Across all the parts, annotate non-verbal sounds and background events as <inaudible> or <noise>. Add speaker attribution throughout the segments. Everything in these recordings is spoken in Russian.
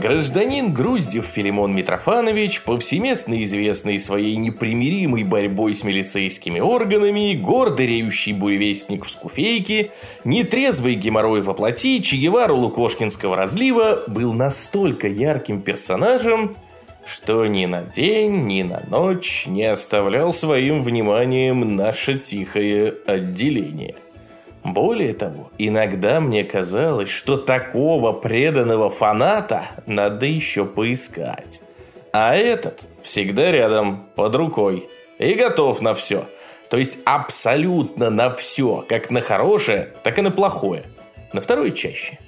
Speaker 1: Гражданин Груздев Филимон Митрофанович, повсеместно известный своей непримиримой борьбой с милицейскими органами, гордо реющий буревестник в скуфейке, нетрезвый геморрой во плоти, Че Гевару Лукошкинского разлива, был настолько ярким персонажем, что ни на день, ни на ночь не оставлял своим вниманием наше тихое отделение – более того, иногда мне казалось, что такого преданного фаната надо еще поискать. А этот всегда рядом, под рукой, и готов на все. То есть абсолютно на все, как на хорошее, так и на плохое. На второе чаще.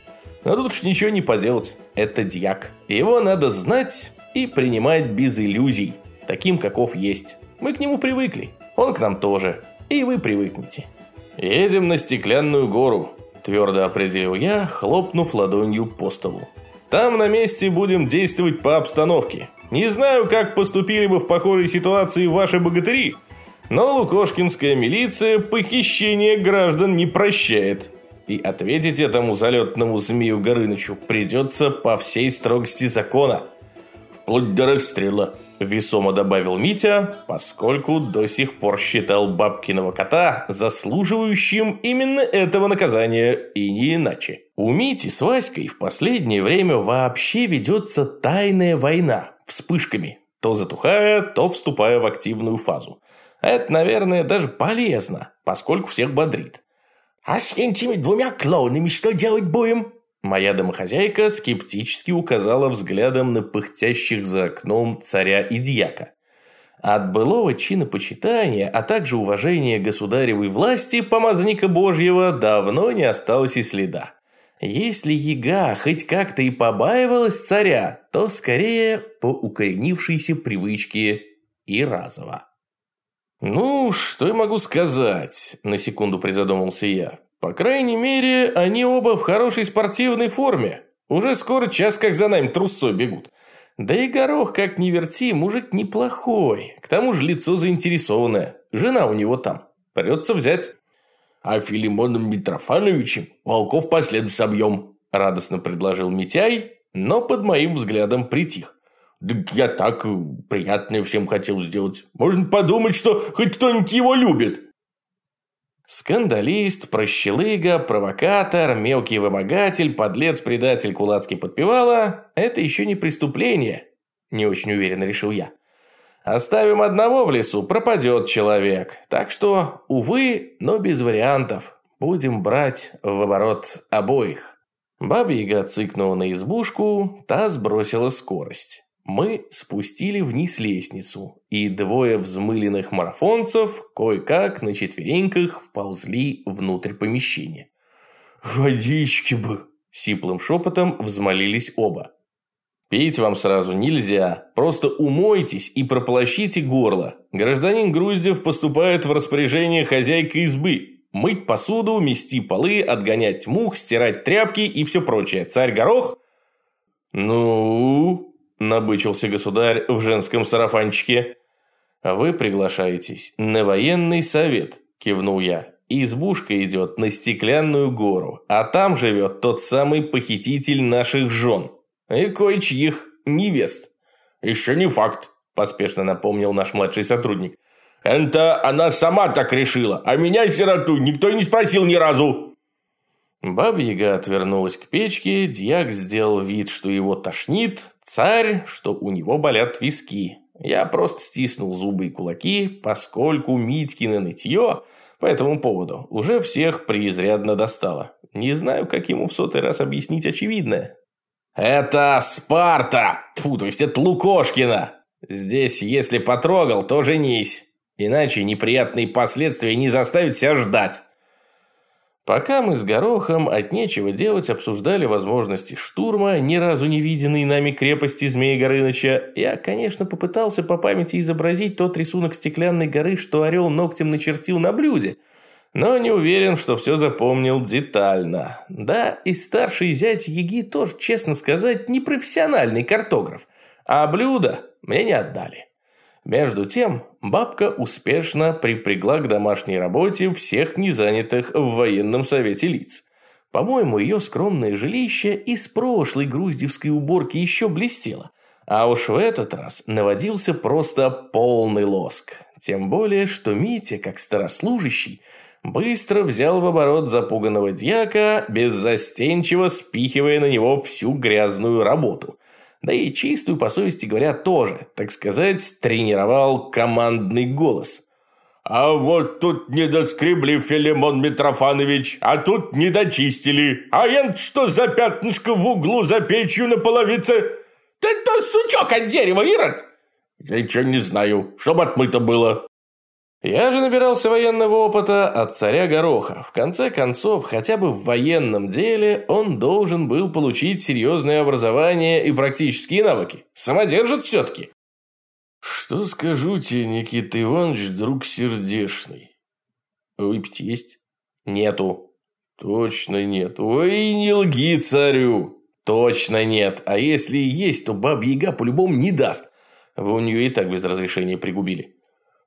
Speaker 1: Но тут уж ничего не поделать, это дьяк. Его надо знать и принимать без иллюзий, таким, каков есть. Мы к нему привыкли, он к нам тоже, и вы привыкнете. «Едем на стеклянную гору», – твердо определил я, хлопнув ладонью по столу. «Там на месте будем действовать по обстановке. Не знаю, как поступили бы в похожей ситуации ваши богатыри, но лукошкинская милиция похищение граждан не прощает. И ответить этому залетному змею Горынычу придется по всей строгости закона. Вплоть до расстрела», Весомо добавил Митя, поскольку до сих пор считал бабкиного кота заслуживающим именно этого наказания и не иначе. У Мити с Васькой в последнее время вообще ведется тайная война вспышками, то затухая, то вступая в активную фазу. Это, наверное, даже полезно, поскольку всех бодрит. «А с этими двумя клоунами что делать будем?» Моя домохозяйка скептически указала взглядом на пыхтящих за окном царя и дьяка. От былого чинопочитания, а также уважения государевой власти помазанника Божьего давно не осталось и следа. Если яга хоть как-то и побаивалась царя, то скорее по укоренившейся привычке и разово. «Ну, что я могу сказать?» – на секунду призадумался я. По крайней мере, они оба в хорошей спортивной форме. Уже скоро час как за нами трусцой бегут. Да и Горох, как ни верти, мужик неплохой. К тому же лицо заинтересованное. Жена у него там. Придется взять. А Филимоном Митрофановичем волков послед собьем. Радостно предложил Митяй, но под моим взглядом притих. Да я так приятное всем хотел сделать. Можно подумать, что хоть кто-нибудь его любит. Скандалист, прощелыга, провокатор, мелкий вымогатель, подлец, предатель, кулацкий подпевала – это еще не преступление, не очень уверенно решил я. Оставим одного в лесу, пропадет человек. Так что, увы, но без вариантов. Будем брать в оборот обоих. Баба-яга цыкнула на избушку, та сбросила скорость. Мы спустили вниз лестницу, и двое взмыленных марафонцев кое-как на четвереньках вползли внутрь помещения. «Водички бы!» – сиплым шепотом взмолились оба. «Пить вам сразу нельзя, просто умойтесь и прополощите горло. Гражданин Груздев поступает в распоряжение хозяйка избы. Мыть посуду, мести полы, отгонять мух, стирать тряпки и все прочее. Царь Горох?» «Ну...» набычился государь в женском сарафанчике. «Вы приглашаетесь на военный совет», – кивнул я. «Избушка идет на стеклянную гору, а там живет тот самый похититель наших жен и кое-чьих невест». «Еще не факт», – поспешно напомнил наш младший сотрудник. «Это она сама так решила, а меня, сироту, никто не спросил ни разу». Баба-яга отвернулась к печке, дьяк сделал вид, что его тошнит, царь, что у него болят виски. Я просто стиснул зубы и кулаки, поскольку Митькино нытье по этому поводу уже всех преизрядно достало. Не знаю, как ему в сотый раз объяснить очевидное. «Это Спарта! Фу, то есть это Лукошкина! Здесь, если потрогал, то женись, иначе неприятные последствия не заставят себя ждать». Пока мы с Горохом от нечего делать обсуждали возможности штурма ни разу не виденной нами крепости Змея Горыныча, я, конечно, попытался по памяти изобразить тот рисунок стеклянной горы, что орел ногтем начертил на блюде, но не уверен, что все запомнил детально. Да, и старший зять Яги тоже, честно сказать, не профессиональный картограф. а блюда мне не отдали. Между тем, бабка успешно припрягла к домашней работе всех незанятых в военном совете лиц. По-моему, ее скромное жилище из прошлой груздевской уборки еще блестело. А уж в этот раз наводился просто полный лоск. Тем более, что Митя, как старослужащий, быстро взял в оборот запуганного дьяка, беззастенчиво спихивая на него всю грязную работу. Да и чистую, по совести говоря, тоже, так сказать, тренировал командный голос. «А вот тут не доскребли, Филимон Митрофанович, а тут не дочистили. А ент что за пятнышко в углу за печью на половице?» «Да это сучок от дерева, Ирод!» «Я ничего не знаю, чтобы отмыто было». Я же набирался военного опыта от царя Гороха. В конце концов, хотя бы в военном деле он должен был получить серьезное образование и практические навыки. Самодержит все-таки. Что скажу тебе, Никита Иванович, друг сердешный? Выпить есть? Нету. Точно нет. Ой, не лги царю. Точно нет. А если и есть, то бабьяга по-любому не даст. Вы у нее и так без разрешения пригубили.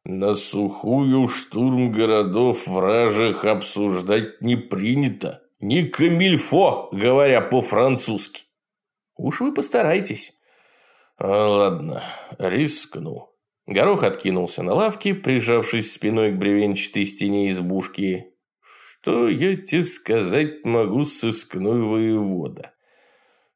Speaker 1: На сухую штурм городов вражих обсуждать не принято. Не камильфо, говоря по-французски. Уж вы постарайтесь. А, ладно, рискну. Горох откинулся на лавке, прижавшись спиной к бревенчатой стене избушки. Что я тебе сказать могу, сыскной воевода?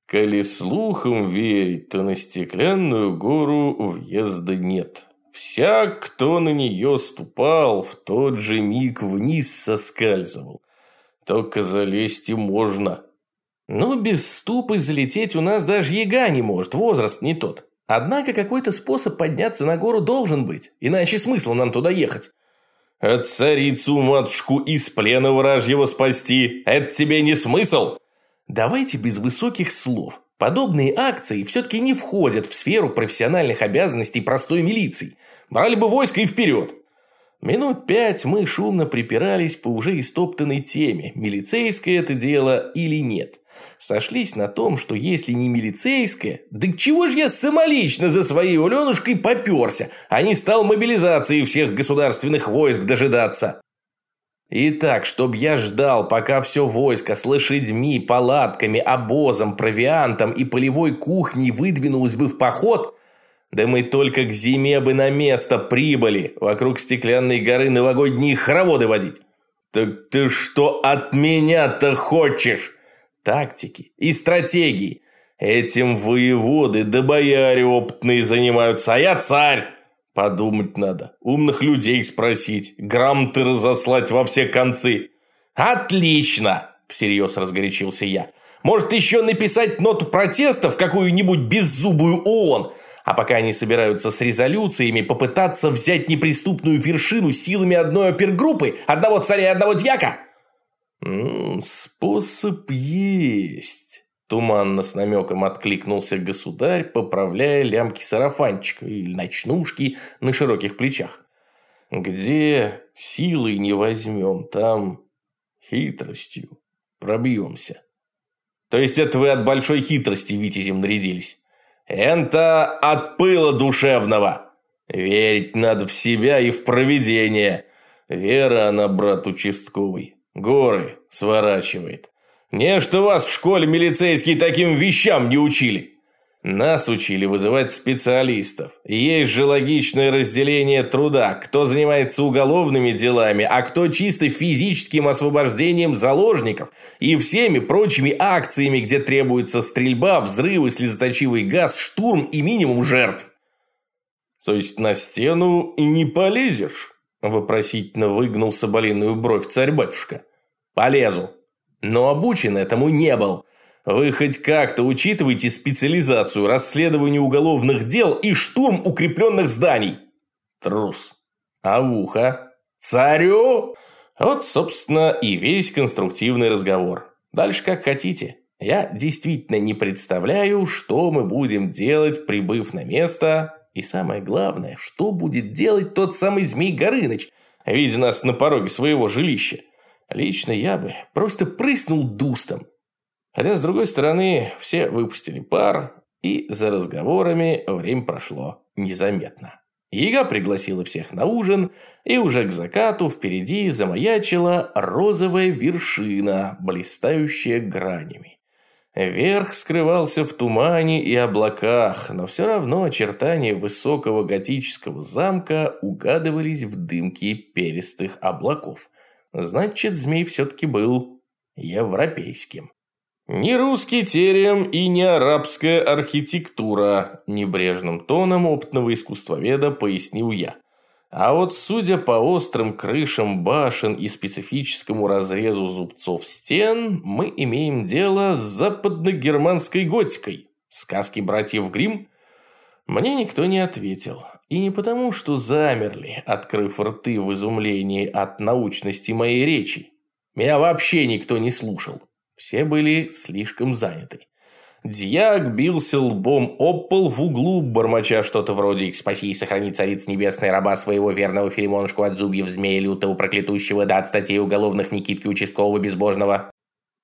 Speaker 1: Коли слухам верить, то на стеклянную гору въезда нет. Всяк, кто на нее ступал, в тот же миг вниз соскальзывал. Только залезть и можно. Но без ступы залететь у нас даже яга не может, возраст не тот. Однако какой-то способ подняться на гору должен быть, иначе смысл нам туда ехать. А царицу-матушку из плена вражьего спасти – это тебе не смысл? Давайте без высоких слов. Подобные акции все-таки не входят в сферу профессиональных обязанностей простой милиции. Брали бы войско и вперед. Минут пять мы шумно припирались по уже истоптанной теме, милицейское это дело или нет. Сошлись на том, что если не милицейское, да чего же я самолично за своей Уленушкой поперся, а не стал мобилизации всех государственных войск дожидаться. Итак, чтоб я ждал, пока все войско с лошадьми, палатками, обозом, провиантом и полевой кухней выдвинулось бы в поход, да мы только к зиме бы на место прибыли, вокруг стеклянной горы новогодние хороводы водить. Так ты что от меня-то хочешь? Тактики и стратегии. Этим воеводы да бояре опытные занимаются, а я царь. Подумать надо, умных людей спросить, грамоты разослать во все концы. Отлично, всерьез разгорячился я. Может еще написать ноту протеста в какую-нибудь беззубую ООН, а пока они собираются с резолюциями, попытаться взять неприступную вершину силами одной опергруппы, одного царя и одного дьяка? М -м, способ есть. Туманно с намеком откликнулся государь, поправляя лямки сарафанчика или ночнушки на широких плечах. «Где силой не возьмем, там хитростью пробьемся». «То есть это вы от большой хитрости витязем нарядились?» «Это от пыла душевного. Верить надо в себя и в провидение. Вера она, брат участковый, горы сворачивает». Не что вас в школе милицейские таким вещам не учили. Нас учили вызывать специалистов. Есть же логичное разделение труда, кто занимается уголовными делами, а кто чисто физическим освобождением заложников и всеми прочими акциями, где требуется стрельба, взрывы, слезоточивый газ, штурм и минимум жертв. То есть на стену и не полезешь? Вопросительно выгнул соболиную бровь царь-батюшка. Полезу, но обучен этому не был. Вы хоть как-то учитываете специализацию, расследование уголовных дел и штурм укрепленных зданий? Трус. А в ухо? Царю? Вот, собственно, и весь конструктивный разговор. Дальше как хотите. Я действительно не представляю, что мы будем делать, прибыв на место. И самое главное, что будет делать тот самый Змей Горыныч, видя нас на пороге своего жилища. Лично я бы просто прыснул дустом. Хотя, с другой стороны, все выпустили пар, И за разговорами время прошло незаметно. Яга пригласила всех на ужин, и уже к закату впереди замаячила розовая вершина, блистающая гранями. Верх скрывался в тумане и облаках, но все равно очертания высокого готического замка угадывались в дымке перистых облаков. Значит, змей все-таки был европейским. Не русский терем и не арабская архитектура, небрежным тоном опытного искусствоведа пояснил я. А вот судя по острым крышам башен и специфическому разрезу зубцов стен, мы имеем дело с западногерманской готикой. Сказки братьев Гримм? Мне никто не ответил. И не потому, что замерли, открыв рты в изумлении от научности моей речи. Меня вообще никто не слушал. Все были слишком заняты. Дьяк бился лбом об пол в углу, бормоча что-то вроде «Их спаси и сохрани цариц небесной раба своего верного Филимонушку от зубьев змея лютого проклятущего да от статей уголовных Никитки участкового безбожного».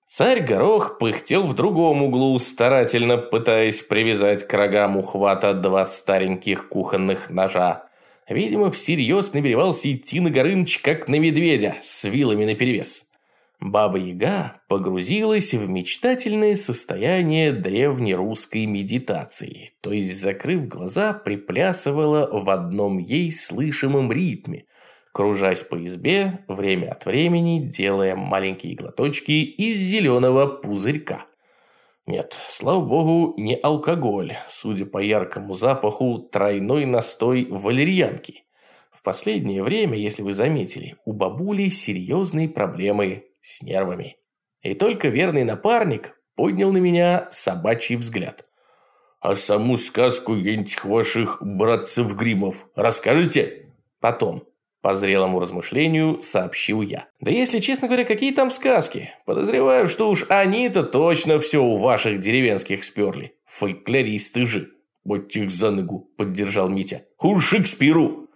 Speaker 1: Царь Горох пыхтел в другом углу, старательно пытаясь привязать к рогам ухвата два стареньких кухонных ножа. Видимо, всерьез намеревался идти на Горыныч, как на медведя, с вилами наперевес. Баба-яга погрузилась в мечтательное состояние древнерусской медитации, то есть, закрыв глаза, приплясывала в одном ей слышимом ритме, кружась по избе, время от времени делая маленькие глоточки из зеленого пузырька. Нет, слава богу, не алкоголь, судя по яркому запаху, тройной настой валерьянки. В последнее время, если вы заметили, у бабули серьезные проблемы с нервами. И только верный напарник поднял на меня собачий взгляд. «А саму сказку этих ваших братцев-гримов расскажете?» «Потом», по зрелому размышлению сообщил я. «Да если честно говоря, какие там сказки? Подозреваю, что уж они-то точно все у ваших деревенских сперли. Фольклористы же!» «Вот их за ногу!» – поддержал Митя. «Хур Шекспиру!»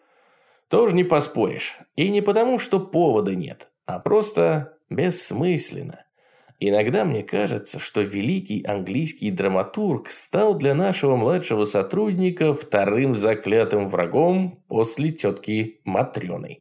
Speaker 1: Тоже не поспоришь. И не потому, что повода нет, а просто бессмысленно. Иногда мне кажется, что великий английский драматург стал для нашего младшего сотрудника вторым заклятым врагом после тетки Матрены.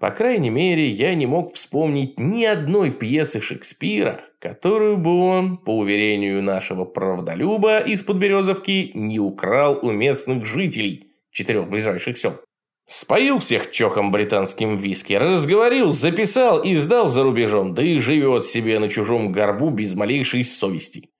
Speaker 1: По крайней мере, я не мог вспомнить ни одной пьесы Шекспира, которую бы он, по уверению нашего правдолюба из-под Березовки, не украл у местных жителей четырех ближайших сел. Споил всех чохом британским виски, разговорил, записал и сдал за рубежом, да и живет себе на чужом горбу без малейшей совести.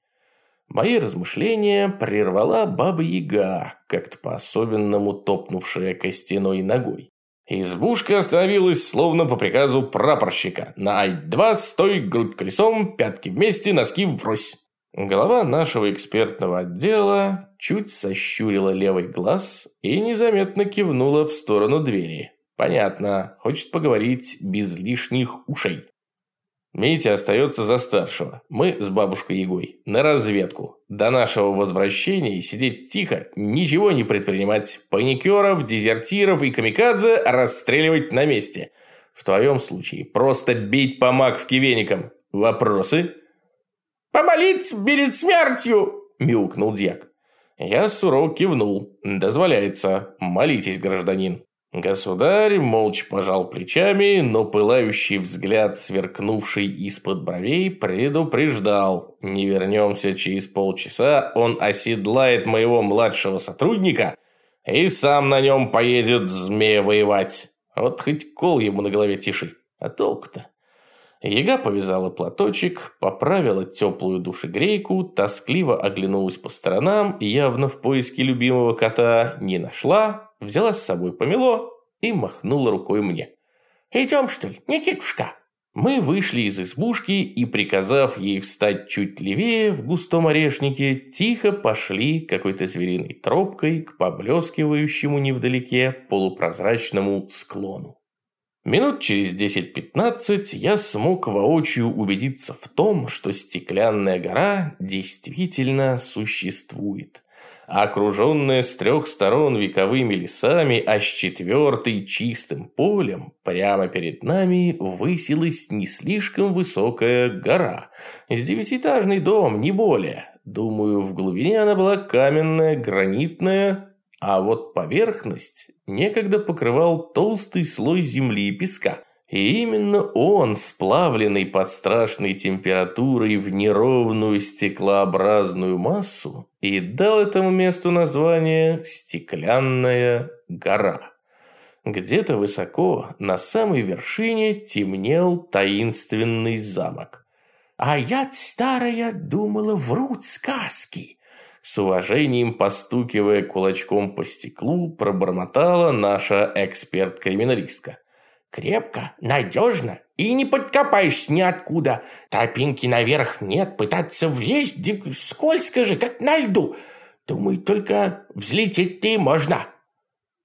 Speaker 1: Мои размышления прервала баба-яга, как-то по-особенному топнувшая костяной ногой. Избушка остановилась словно по приказу прапорщика. На ай-2 стой, грудь колесом, пятки вместе, носки врозь. Голова нашего экспертного отдела чуть сощурила левый глаз и незаметно кивнула в сторону двери. Понятно, хочет поговорить без лишних ушей. Митя остается за старшего. Мы с бабушкой Егой на разведку. До нашего возвращения сидеть тихо, ничего не предпринимать. Паникеров, дезертиров и камикадзе расстреливать на месте. В твоем случае просто бить по маквке веником. Вопросы? «Помолиться перед смертью!» – мяукнул дьяк. Я сурово кивнул. «Дозволяется. Молитесь, гражданин». Государь молча пожал плечами, но пылающий взгляд, сверкнувший из-под бровей, предупреждал. Не вернемся через полчаса, он оседлает моего младшего сотрудника и сам на нем поедет змея воевать. Вот хоть кол ему на голове тиши. А толку-то? Яга повязала платочек, поправила теплую душегрейку, тоскливо оглянулась по сторонам явно в поиске любимого кота не нашла, взяла с собой помело и махнула рукой мне. «Идем, что ли, Никитушка?» Мы вышли из избушки и, приказав ей встать чуть левее в густом орешнике, тихо пошли какой-то звериной тропкой к поблескивающему невдалеке полупрозрачному склону. Минут через 10-15 я смог воочию убедиться в том, что стеклянная гора действительно существует. Окруженная с трех сторон вековыми лесами, а с четвертой чистым полем, прямо перед нами высилась не слишком высокая гора. С девятиэтажный дом, не более. Думаю, в глубине она была каменная, гранитная, а вот поверхность некогда покрывал толстый слой земли и песка. И именно он, сплавленный под страшной температурой в неровную стеклообразную массу, и дал этому месту название «Стеклянная гора». Где-то высоко, на самой вершине, темнел таинственный замок. «А я старая думала, врут сказки!» С уважением постукивая кулачком по стеклу, пробормотала наша эксперт-криминалистка. Крепко, надежно и не подкопаешься ниоткуда. Тропинки наверх нет, пытаться влезть, скользко же, как на льду. Думаю, только взлететь-то и можно.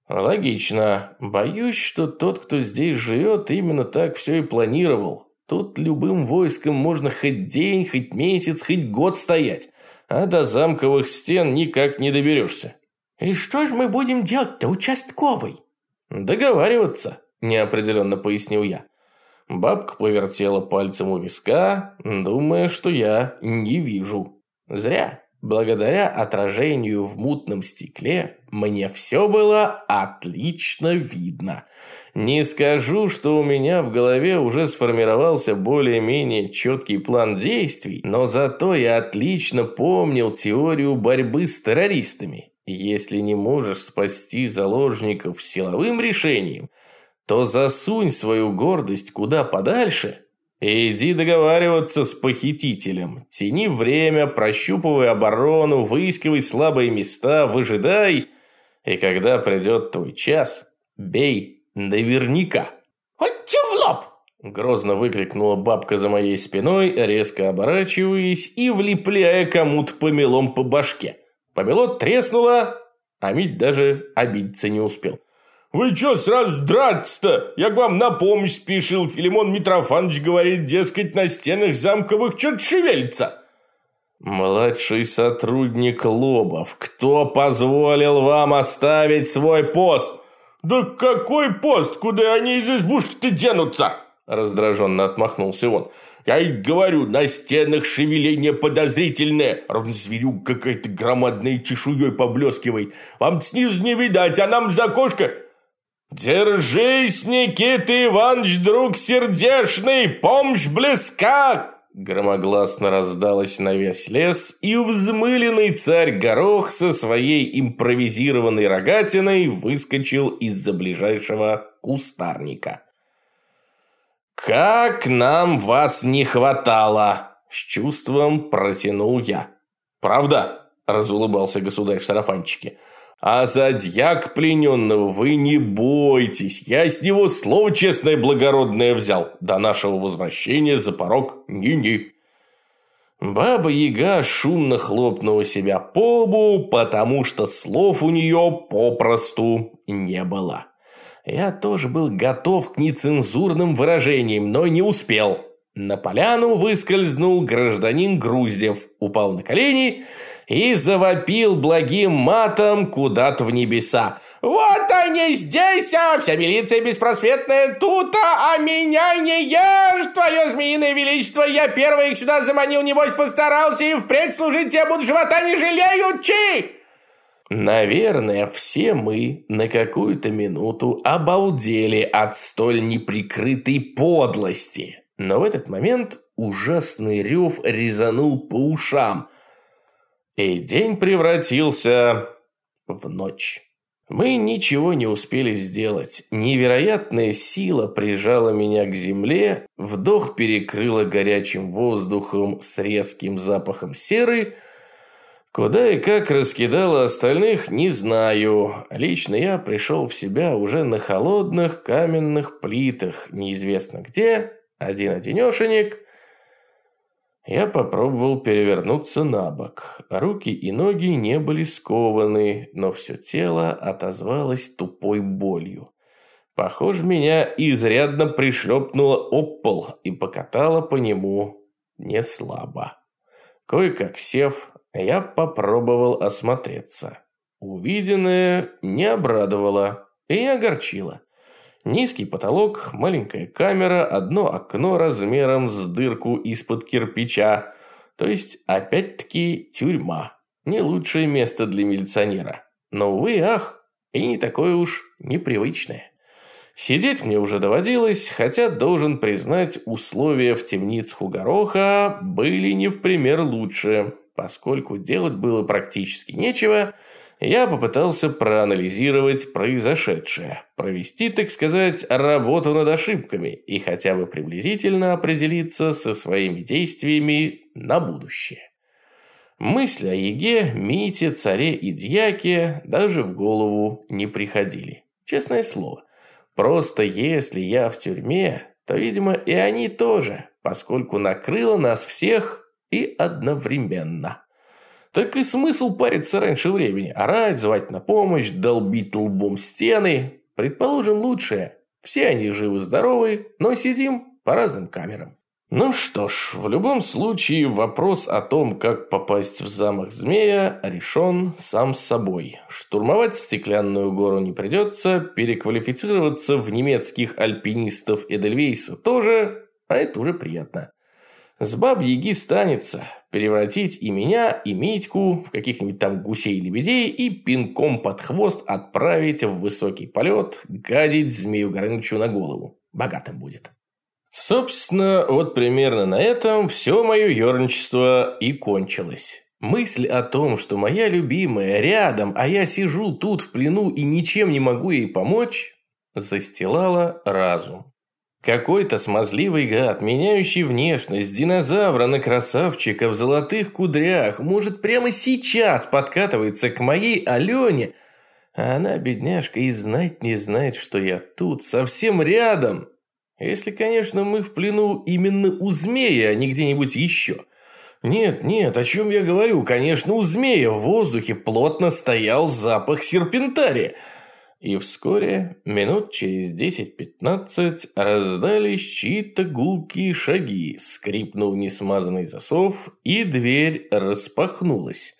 Speaker 1: Логично. Боюсь, что тот, кто здесь живет, именно так все и планировал. Тут любым войском можно хоть день, хоть месяц, хоть год стоять. А до замковых стен никак не доберешься. И что же мы будем делать-то, участковый? Договариваться неопределенно пояснил я. Бабка повертела пальцем у виска, думая, что я не вижу. Зря. Благодаря отражению в мутном стекле мне все было отлично видно. Не скажу, что у меня в голове уже сформировался более-менее четкий план действий, но зато я отлично помнил теорию борьбы с террористами. Если не можешь спасти заложников силовым решением – то засунь свою гордость куда подальше и иди договариваться с похитителем. Тяни время, прощупывай оборону, выискивай слабые места, выжидай, и когда придет твой час, бей наверняка. «Хоть в лоб!» Грозно выкрикнула бабка за моей спиной, резко оборачиваясь и влепляя кому-то помелом по башке. Помело треснуло, а Мить даже обидеться не успел. «Вы чё сразу драться-то? Я к вам на помощь спешил. Филимон Митрофанович говорит, дескать, на стенах замковых что-то шевелится». «Младший сотрудник Лобов, кто позволил вам оставить свой пост?» «Да какой пост? Куда они из избушки-то денутся?» Раздраженно отмахнулся он. «Я и говорю, на стенах шевеление подозрительное. Ровно зверюк какая-то громадная чешуей поблескивает. Вам снизу не видать, а нам за окошко «Держись, Никита Иванович, друг сердешный, помощь близка!» Громогласно раздалось на весь лес, и взмыленный царь Горох со своей импровизированной рогатиной выскочил из-за ближайшего кустарника. «Как нам вас не хватало!» – с чувством протянул я. «Правда?» – разулыбался государь в сарафанчике – а за дьяк плененного вы не бойтесь, я с него слово честное благородное взял. До нашего возвращения за порог ни-ни. Баба-яга шумно хлопнула себя по лбу, потому что слов у нее попросту не было. Я тоже был готов к нецензурным выражениям, но не успел. На поляну выскользнул гражданин Груздев, упал на колени и завопил благим матом куда-то в небеса. «Вот они здесь, а вся милиция беспросветная тут, а меня не ешь, твое змеиное величество! Я первый их сюда заманил, небось постарался, и впредь служить тебе буду живота не жалеючи!» Наверное, все мы на какую-то минуту обалдели от столь неприкрытой подлости. Но в этот момент ужасный рев резанул по ушам, и день превратился в ночь. Мы ничего не успели сделать. Невероятная сила прижала меня к земле, вдох перекрыла горячим воздухом с резким запахом серы, Куда и как раскидала остальных, не знаю. Лично я пришел в себя уже на холодных каменных плитах, неизвестно где, один-одинешенек. Я попробовал перевернуться на бок. Руки и ноги не были скованы, но все тело отозвалось тупой болью. Похоже, меня изрядно пришлепнуло об пол и покатало по нему не слабо. Кое-как сев, я попробовал осмотреться. Увиденное не обрадовало и огорчило. Низкий потолок, маленькая камера, одно окно размером с дырку из-под кирпича. То есть, опять-таки, тюрьма. Не лучшее место для милиционера. Но, увы, ах, и не такое уж непривычное. Сидеть мне уже доводилось, хотя должен признать, условия в темницах у Гороха были не в пример лучше. Поскольку делать было практически нечего, я попытался проанализировать произошедшее, провести, так сказать, работу над ошибками и хотя бы приблизительно определиться со своими действиями на будущее. Мысли о Еге, Мите, Царе и Дьяке даже в голову не приходили. Честное слово. Просто если я в тюрьме, то, видимо, и они тоже, поскольку накрыло нас всех и одновременно. Так и смысл париться раньше времени, орать, звать на помощь, долбить лбом стены. Предположим, лучшее. Все они живы-здоровы, но сидим по разным камерам. Ну что ж, в любом случае вопрос о том, как попасть в замок змея, решен сам собой. Штурмовать стеклянную гору не придется, переквалифицироваться в немецких альпинистов Эдельвейса тоже, а это уже приятно. С баб-яги станется превратить и меня, и Митьку в каких-нибудь там гусей-лебедей и пинком под хвост отправить в высокий полет гадить змею Горынычу на голову. Богатым будет. Собственно, вот примерно на этом все мое ерничество и кончилось. Мысль о том, что моя любимая рядом, а я сижу тут в плену и ничем не могу ей помочь, застилала разум. Какой-то смазливый гад, меняющий внешность динозавра на красавчика в золотых кудрях, может прямо сейчас подкатывается к моей Алене, а она, бедняжка, и знать не знает, что я тут, совсем рядом. Если, конечно, мы в плену именно у змея, а не где-нибудь еще. Нет, нет, о чем я говорю? Конечно, у змея в воздухе плотно стоял запах серпентария. И вскоре, минут через 10-15, раздались чьи-то гулкие шаги, скрипнул несмазанный засов, и дверь распахнулась.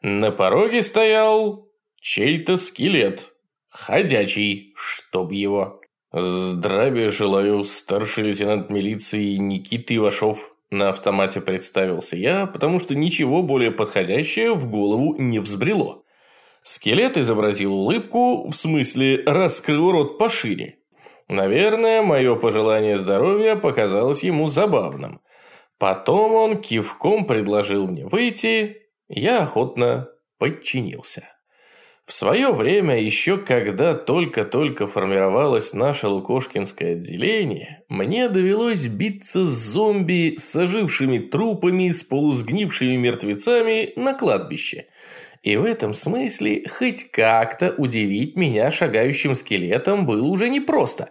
Speaker 1: На пороге стоял чей-то скелет. Ходячий, чтоб его. «Здравия желаю, старший лейтенант милиции Никита Ивашов», на автомате представился я, потому что ничего более подходящее в голову не взбрело. Скелет изобразил улыбку, в смысле раскрыл рот пошире. Наверное, мое пожелание здоровья показалось ему забавным. Потом он кивком предложил мне выйти, я охотно подчинился. В свое время, еще когда только-только формировалось наше Лукошкинское отделение, мне довелось биться с зомби, с ожившими трупами, с полусгнившими мертвецами на кладбище. И в этом смысле хоть как-то удивить меня шагающим скелетом было уже непросто.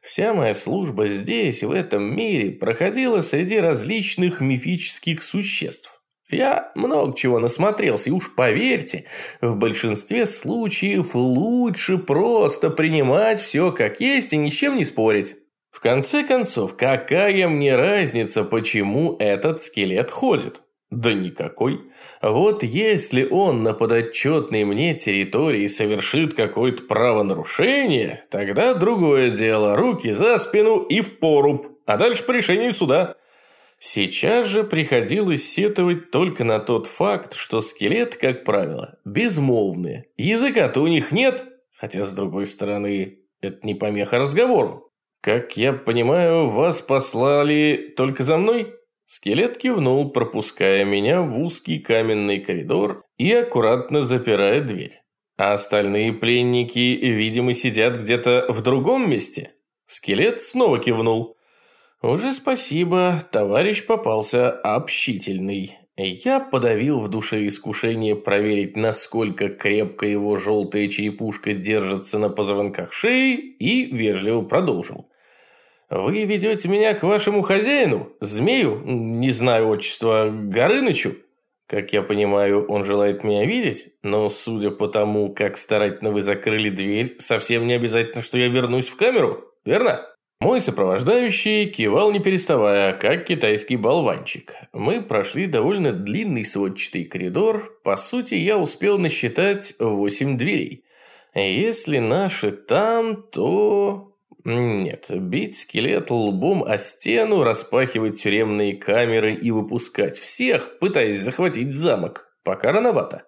Speaker 1: Вся моя служба здесь, в этом мире, проходила среди различных мифических существ. Я много чего насмотрелся, и уж поверьте, в большинстве случаев лучше просто принимать все как есть и ни с чем не спорить. В конце концов, какая мне разница, почему этот скелет ходит? Да никакой. Вот если он на подотчетной мне территории совершит какое-то правонарушение, тогда другое дело, руки за спину и в поруб, а дальше по решению суда. Сейчас же приходилось сетовать только на тот факт, что скелет, как правило, безмолвные. Языка-то у них нет, хотя, с другой стороны, это не помеха разговору. «Как я понимаю, вас послали только за мной?» Скелет кивнул, пропуская меня в узкий каменный коридор и аккуратно запирая дверь. А остальные пленники, видимо, сидят где-то в другом месте. Скелет снова кивнул. «Уже спасибо, товарищ попался общительный». Я подавил в душе искушение проверить, насколько крепко его желтая черепушка держится на позвонках шеи, и вежливо продолжил. «Вы ведете меня к вашему хозяину, змею, не знаю отчества, Горынычу?» Как я понимаю, он желает меня видеть, но судя по тому, как старательно вы закрыли дверь, совсем не обязательно, что я вернусь в камеру, верно? Мой сопровождающий кивал не переставая, как китайский болванчик. Мы прошли довольно длинный сводчатый коридор. По сути, я успел насчитать восемь дверей. Если наши там, то... Нет, бить скелет лбом о стену, распахивать тюремные камеры и выпускать всех, пытаясь захватить замок, пока рановато.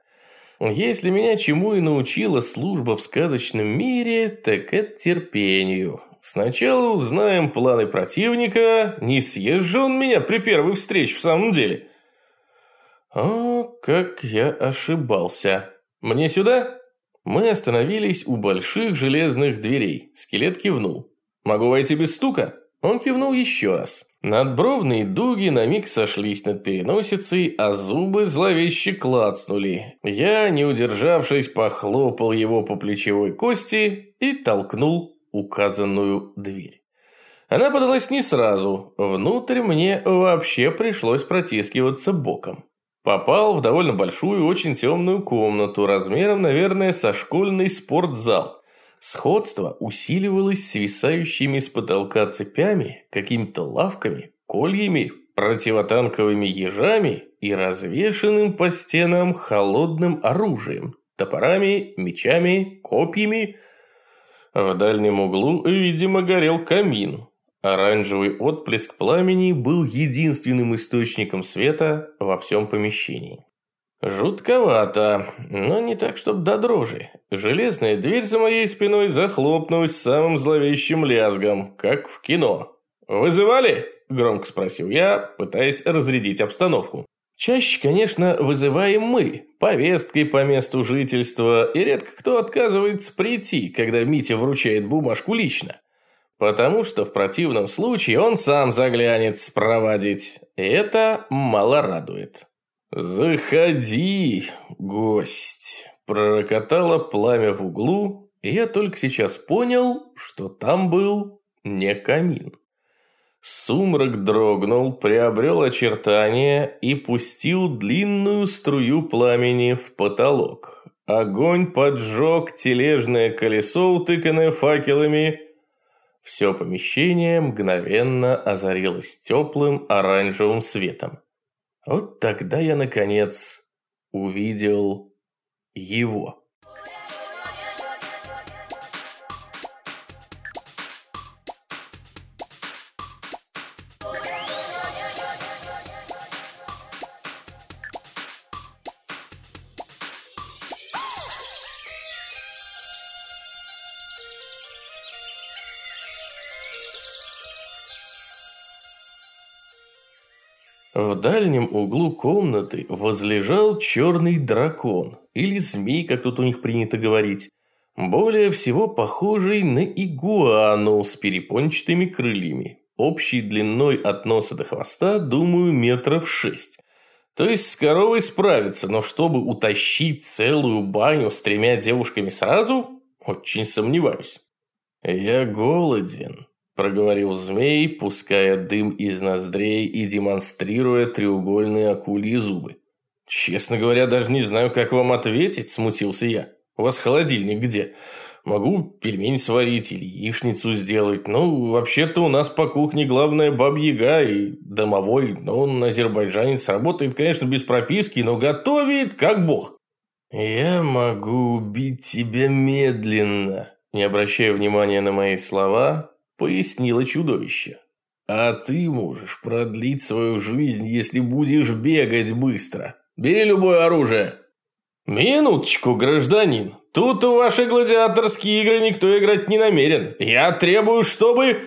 Speaker 1: Если меня чему и научила служба в сказочном мире, так это терпению. Сначала узнаем планы противника, не съест же он меня при первой встрече в самом деле. О, как я ошибался. Мне сюда? Мы остановились у больших железных дверей. Скелет кивнул. «Могу войти без стука?» Он кивнул еще раз. Надбровные дуги на миг сошлись над переносицей, а зубы зловеще клацнули. Я, не удержавшись, похлопал его по плечевой кости и толкнул указанную дверь. Она подалась не сразу. Внутрь мне вообще пришлось протискиваться боком. Попал в довольно большую, очень темную комнату, размером, наверное, со школьный спортзал. Сходство усиливалось свисающими с потолка цепями, какими-то лавками, кольями, противотанковыми ежами и развешенным по стенам холодным оружием, топорами, мечами, копьями. В дальнем углу, видимо, горел камин, Оранжевый отблеск пламени был единственным источником света во всем помещении. Жутковато, но не так, чтобы до дрожи. Железная дверь за моей спиной захлопнулась самым зловещим лязгом, как в кино. «Вызывали?» – громко спросил я, пытаясь разрядить обстановку. Чаще, конечно, вызываем мы, повесткой по месту жительства, и редко кто отказывается прийти, когда Митя вручает бумажку лично. Потому что в противном случае он сам заглянет спроводить. И это мало радует. «Заходи, гость!» Пророкотало пламя в углу, и я только сейчас понял, что там был не камин. Сумрак дрогнул, приобрел очертания и пустил длинную струю пламени в потолок. Огонь поджег тележное колесо, утыканное факелами, все помещение мгновенно озарилось теплым оранжевым светом. Вот тогда я, наконец, увидел его. Дальнем углу комнаты возлежал черный дракон, или змей, как тут у них принято говорить, более всего похожий на игуану с перепончатыми крыльями, общей длиной от носа до хвоста, думаю, метров шесть. То есть с коровой справиться, но чтобы утащить целую баню с тремя девушками сразу, очень сомневаюсь. «Я голоден», – проговорил змей, пуская дым из ноздрей и демонстрируя треугольные акульи зубы. «Честно говоря, даже не знаю, как вам ответить», – смутился я. «У вас холодильник где? Могу пельмень сварить или яичницу сделать. Ну, вообще-то у нас по кухне главная бабьяга и домовой, но он азербайджанец, работает, конечно, без прописки, но готовит как бог». «Я могу убить тебя медленно», не обращая внимания на мои слова, пояснило чудовище. «А ты можешь продлить свою жизнь, если будешь бегать быстро. Бери любое оружие». «Минуточку, гражданин. Тут в ваши гладиаторские игры никто играть не намерен. Я требую, чтобы...»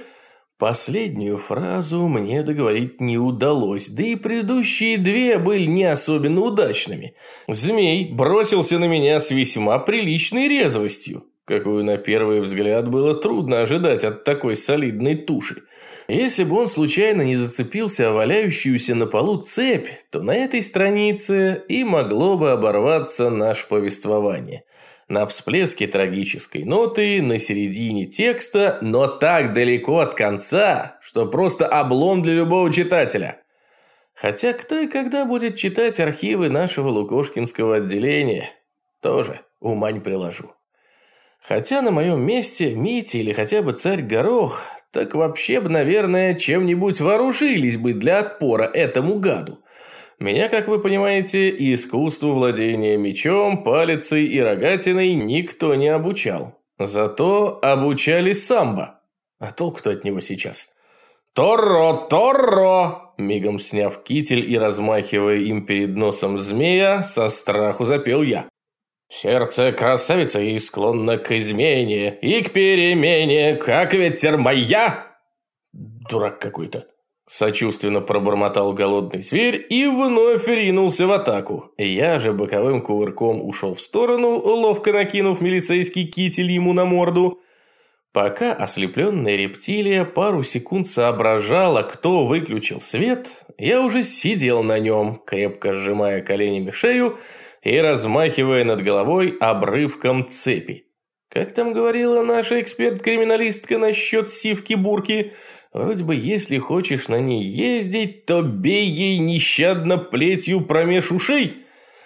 Speaker 1: Последнюю фразу мне договорить не удалось, да и предыдущие две были не особенно удачными. Змей бросился на меня с весьма приличной резвостью какую на первый взгляд было трудно ожидать от такой солидной туши. Если бы он случайно не зацепился о валяющуюся на полу цепь, то на этой странице и могло бы оборваться наше повествование. На всплеске трагической ноты, на середине текста, но так далеко от конца, что просто облом для любого читателя. Хотя кто и когда будет читать архивы нашего Лукошкинского отделения, тоже ума не приложу. Хотя на моем месте Митя или хотя бы царь Горох так вообще бы, наверное, чем-нибудь вооружились бы для отпора этому гаду. Меня, как вы понимаете, искусству владения мечом, палицей и рогатиной никто не обучал. Зато обучали самбо. А толку-то от него сейчас? «Торро! Торро!» Мигом сняв китель и размахивая им перед носом змея, со страху запел я. «Сердце красавица и склонно к измене и к перемене, как ветер моя!» Дурак какой-то. Сочувственно пробормотал голодный зверь и вновь ринулся в атаку. Я же боковым кувырком ушел в сторону, ловко накинув милицейский китель ему на морду. Пока ослепленная рептилия пару секунд соображала, кто выключил свет, я уже сидел на нем, крепко сжимая коленями шею и размахивая над головой обрывком цепи. Как там говорила наша эксперт-криминалистка насчет сивки-бурки – Вроде бы, если хочешь на ней ездить, то бей ей нещадно плетью промеж ушей.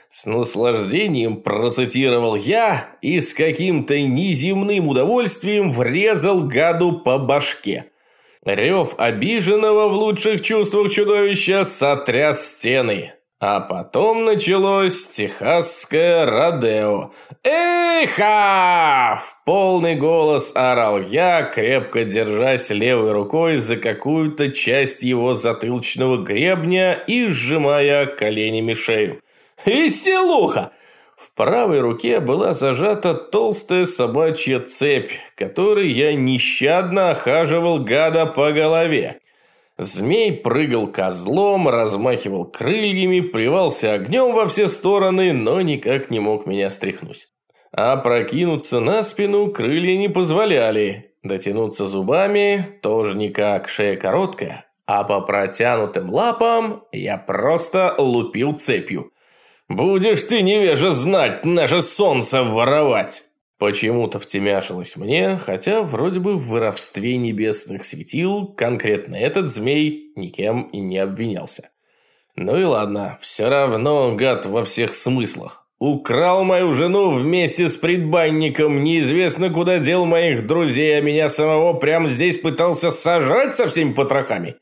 Speaker 1: С наслаждением процитировал я и с каким-то неземным удовольствием врезал гаду по башке. Рев обиженного в лучших чувствах чудовища сотряс стены. А потом началось техасское Родео. «Эха!» В полный голос орал я, крепко держась левой рукой за какую-то часть его затылочного гребня и сжимая коленями шею. «Веселуха!» В правой руке была зажата толстая собачья цепь, которой я нещадно охаживал гада по голове. Змей прыгал козлом, размахивал крыльями, плевался огнем во все стороны, но никак не мог меня стряхнуть. А прокинуться на спину крылья не позволяли. Дотянуться зубами тоже никак, шея короткая. А по протянутым лапам я просто лупил цепью. «Будешь ты, невежа, знать, наше солнце воровать!» Почему-то втемяшилось мне, хотя вроде бы в воровстве небесных светил конкретно этот змей никем и не обвинялся. Ну и ладно, все равно он гад во всех смыслах. Украл мою жену вместе с предбанником, неизвестно куда дел моих друзей, а меня самого прямо здесь пытался сажать со всеми потрохами.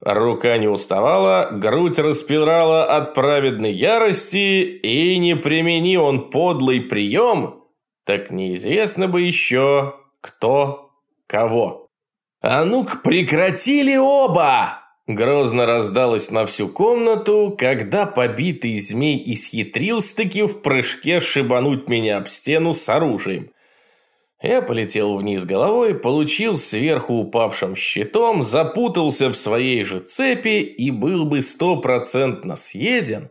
Speaker 1: Рука не уставала, грудь распирала от праведной ярости, и не примени он подлый прием, так неизвестно бы еще, кто кого. «А ну-ка, прекратили оба!» Грозно раздалось на всю комнату, когда побитый змей исхитрился-таки в прыжке шибануть меня об стену с оружием. Я полетел вниз головой, получил сверху упавшим щитом, запутался в своей же цепи и был бы стопроцентно съеден,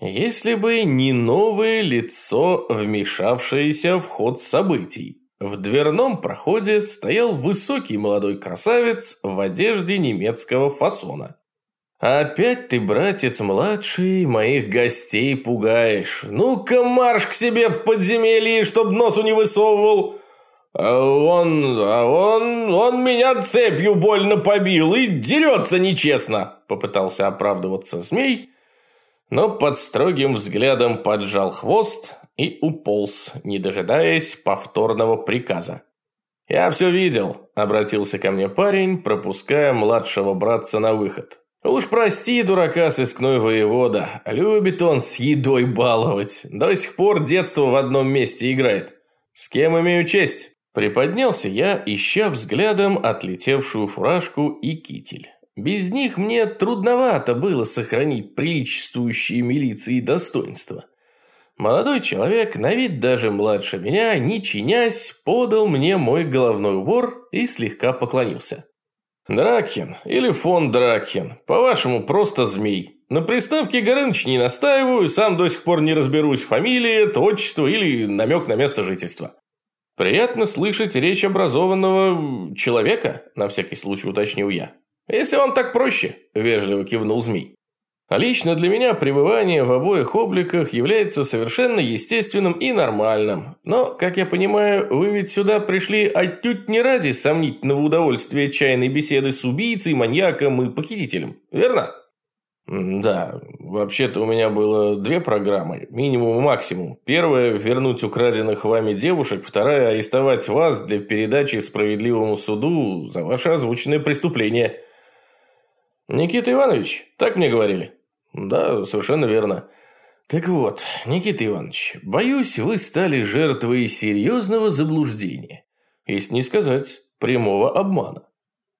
Speaker 1: если бы не новое лицо, вмешавшееся в ход событий. В дверном проходе стоял высокий молодой красавец в одежде немецкого фасона. «Опять ты, братец младший, моих гостей пугаешь. Ну-ка марш к себе в подземелье, чтоб носу не высовывал!» а он, а он, он меня цепью больно побил и дерется нечестно!» Попытался оправдываться змей, но под строгим взглядом поджал хвост и уполз, не дожидаясь повторного приказа. «Я все видел», – обратился ко мне парень, пропуская младшего братца на выход. «Уж прости, дурака, сыскной воевода, любит он с едой баловать. До сих пор детство в одном месте играет. С кем имею честь?» Приподнялся я, ища взглядом отлетевшую фуражку и китель. Без них мне трудновато было сохранить приличествующие милиции достоинства. Молодой человек, на вид даже младше меня, не чинясь, подал мне мой головной убор и слегка поклонился. «Дракхен или фон Дракхен, по-вашему, просто змей. На приставке Горыныч не настаиваю, сам до сих пор не разберусь, фамилия, отчество или намек на место жительства». «Приятно слышать речь образованного человека», на всякий случай уточнил я. «Если вам так проще», – вежливо кивнул змей. А лично для меня пребывание в обоих обликах является совершенно естественным и нормальным. Но, как я понимаю, вы ведь сюда пришли отнюдь не ради сомнительного удовольствия чайной беседы с убийцей, маньяком и похитителем, верно? Да, вообще-то у меня было две программы, минимум и максимум. Первая – вернуть украденных вами девушек, вторая – арестовать вас для передачи справедливому суду за ваше озвученное преступление – «Никита Иванович, так мне говорили?» «Да, совершенно верно». «Так вот, Никита Иванович, боюсь, вы стали жертвой серьезного заблуждения. Если не сказать, прямого обмана.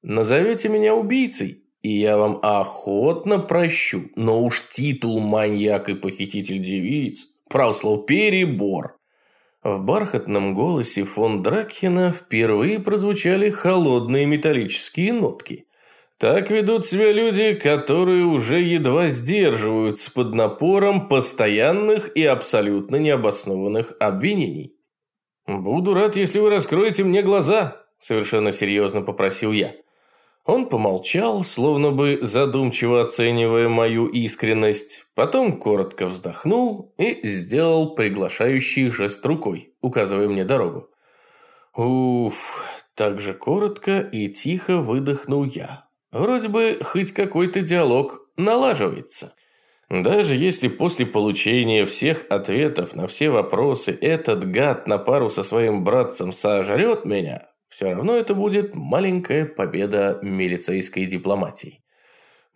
Speaker 1: Назовете меня убийцей, и я вам охотно прощу, но уж титул маньяк и похититель девиц, правослов перебор. В бархатном голосе фон Дракхена впервые прозвучали холодные металлические нотки. Так ведут себя люди, которые уже едва сдерживаются под напором постоянных и абсолютно необоснованных обвинений. «Буду рад, если вы раскроете мне глаза», – совершенно серьезно попросил я. Он помолчал, словно бы задумчиво оценивая мою искренность, потом коротко вздохнул и сделал приглашающий жест рукой, указывая мне дорогу. Уф, так же коротко и тихо выдохнул я. Вроде бы хоть какой-то диалог налаживается. Даже если после получения всех ответов на все вопросы этот гад на пару со своим братцем сожрет меня, все равно это будет маленькая победа милицейской дипломатии.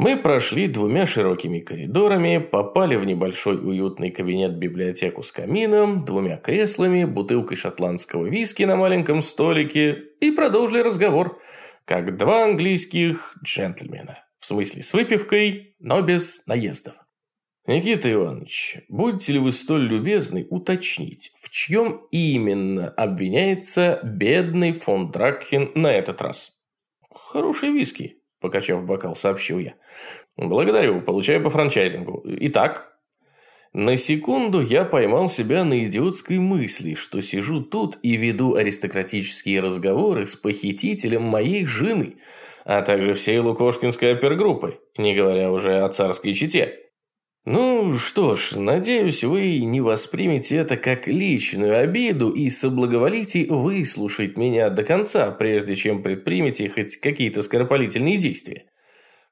Speaker 1: Мы прошли двумя широкими коридорами, попали в небольшой уютный кабинет-библиотеку с камином, двумя креслами, бутылкой шотландского виски на маленьком столике и продолжили разговор, как два английских джентльмена. В смысле с выпивкой, но без наездов. Никита Иванович, будете ли вы столь любезны уточнить, в чьем именно обвиняется бедный фон Дракхен на этот раз? Хорошие виски, покачав бокал, сообщил я. Благодарю, получаю по франчайзингу. Итак, на секунду я поймал себя на идиотской мысли, что сижу тут и веду аристократические разговоры с похитителем моей жены, а также всей Лукошкинской опергруппы, не говоря уже о царской чете. Ну что ж, надеюсь, вы не воспримете это как личную обиду и соблаговолите выслушать меня до конца, прежде чем предпримете хоть какие-то скоропалительные действия.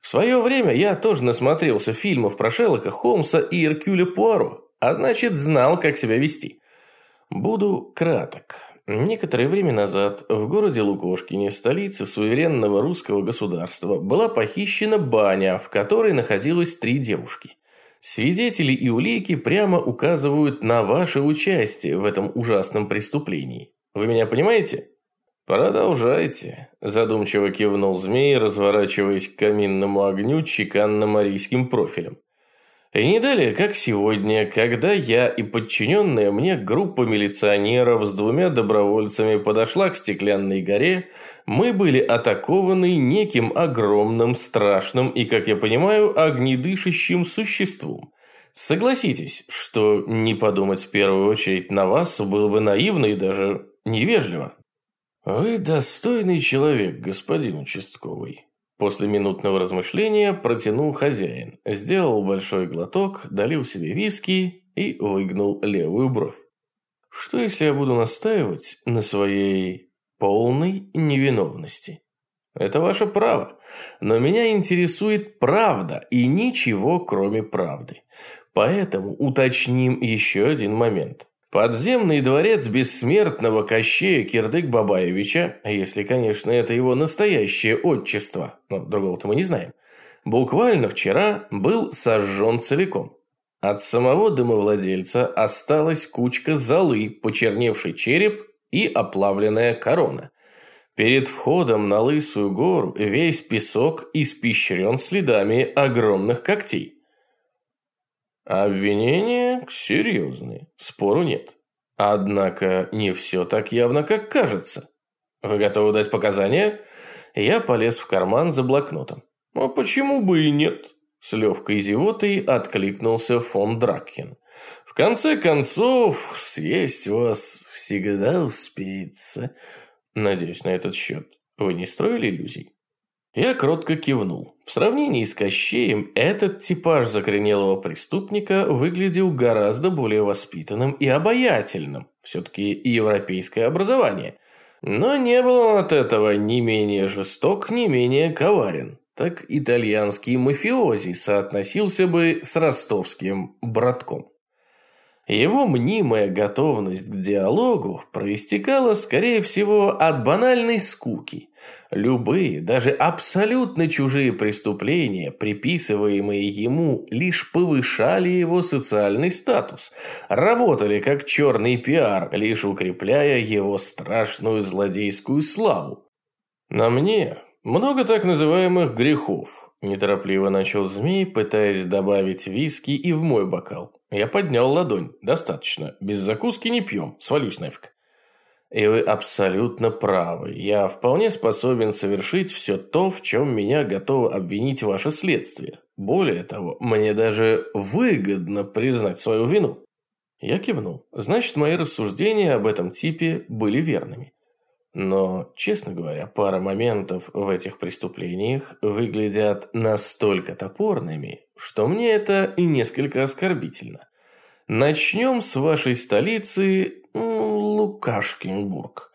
Speaker 1: В свое время я тоже насмотрелся фильмов про Шерлока Холмса и Иркюля Пуаро, а значит знал, как себя вести. Буду краток. Некоторое время назад в городе Лукошкине, столице суверенного русского государства, была похищена баня, в которой находилось три девушки. Свидетели и улики прямо указывают на ваше участие в этом ужасном преступлении. Вы меня понимаете? Продолжайте, задумчиво кивнул змей, разворачиваясь к каминному огню чеканно-марийским профилем. И не далее, как сегодня, когда я и подчиненная мне группа милиционеров с двумя добровольцами подошла к стеклянной горе, мы были атакованы неким огромным, страшным и, как я понимаю, огнедышащим существом. Согласитесь, что не подумать в первую очередь на вас было бы наивно и даже невежливо. Вы достойный человек, господин участковый. После минутного размышления протянул хозяин, сделал большой глоток, долил себе виски и выгнул левую бровь. Что если я буду настаивать на своей полной невиновности? Это ваше право, но меня интересует правда и ничего кроме правды. Поэтому уточним еще один момент. Подземный дворец бессмертного Кощея Кирдык-Бабаевича, если, конечно, это его настоящее отчество, но другого-то мы не знаем, буквально вчера был сожжен целиком. От самого домовладельца осталась кучка золы, почерневший череп и оплавленная корона. Перед входом на Лысую гору весь песок испещрен следами огромных когтей. Обвинения серьезные, спору нет. Однако не все так явно, как кажется. Вы готовы дать показания? Я полез в карман за блокнотом. А почему бы и нет? С легкой зевотой откликнулся фон Дракхен. В конце концов, съесть вас всегда успеется. Надеюсь, на этот счет вы не строили иллюзий? Я кротко кивнул. В сравнении с Кощеем, этот типаж закоренелого преступника выглядел гораздо более воспитанным и обаятельным. Все-таки европейское образование. Но не был он от этого ни менее жесток, ни менее коварен. Так итальянский мафиози соотносился бы с ростовским братком. Его мнимая готовность к диалогу проистекала, скорее всего, от банальной скуки. Любые, даже абсолютно чужие преступления, приписываемые ему, лишь повышали его социальный статус, работали как черный пиар, лишь укрепляя его страшную злодейскую славу. На мне много так называемых грехов. Неторопливо начал змей, пытаясь добавить виски и в мой бокал. Я поднял ладонь. Достаточно. Без закуски не пьем. Свалюсь нафиг. И вы абсолютно правы. Я вполне способен совершить все то, в чем меня готово обвинить ваше следствие. Более того, мне даже выгодно признать свою вину. Я кивнул. Значит, мои рассуждения об этом типе были верными. Но, честно говоря, пара моментов в этих преступлениях выглядят настолько топорными, что мне это и несколько оскорбительно. Начнем с вашей столицы Лукашкинбург.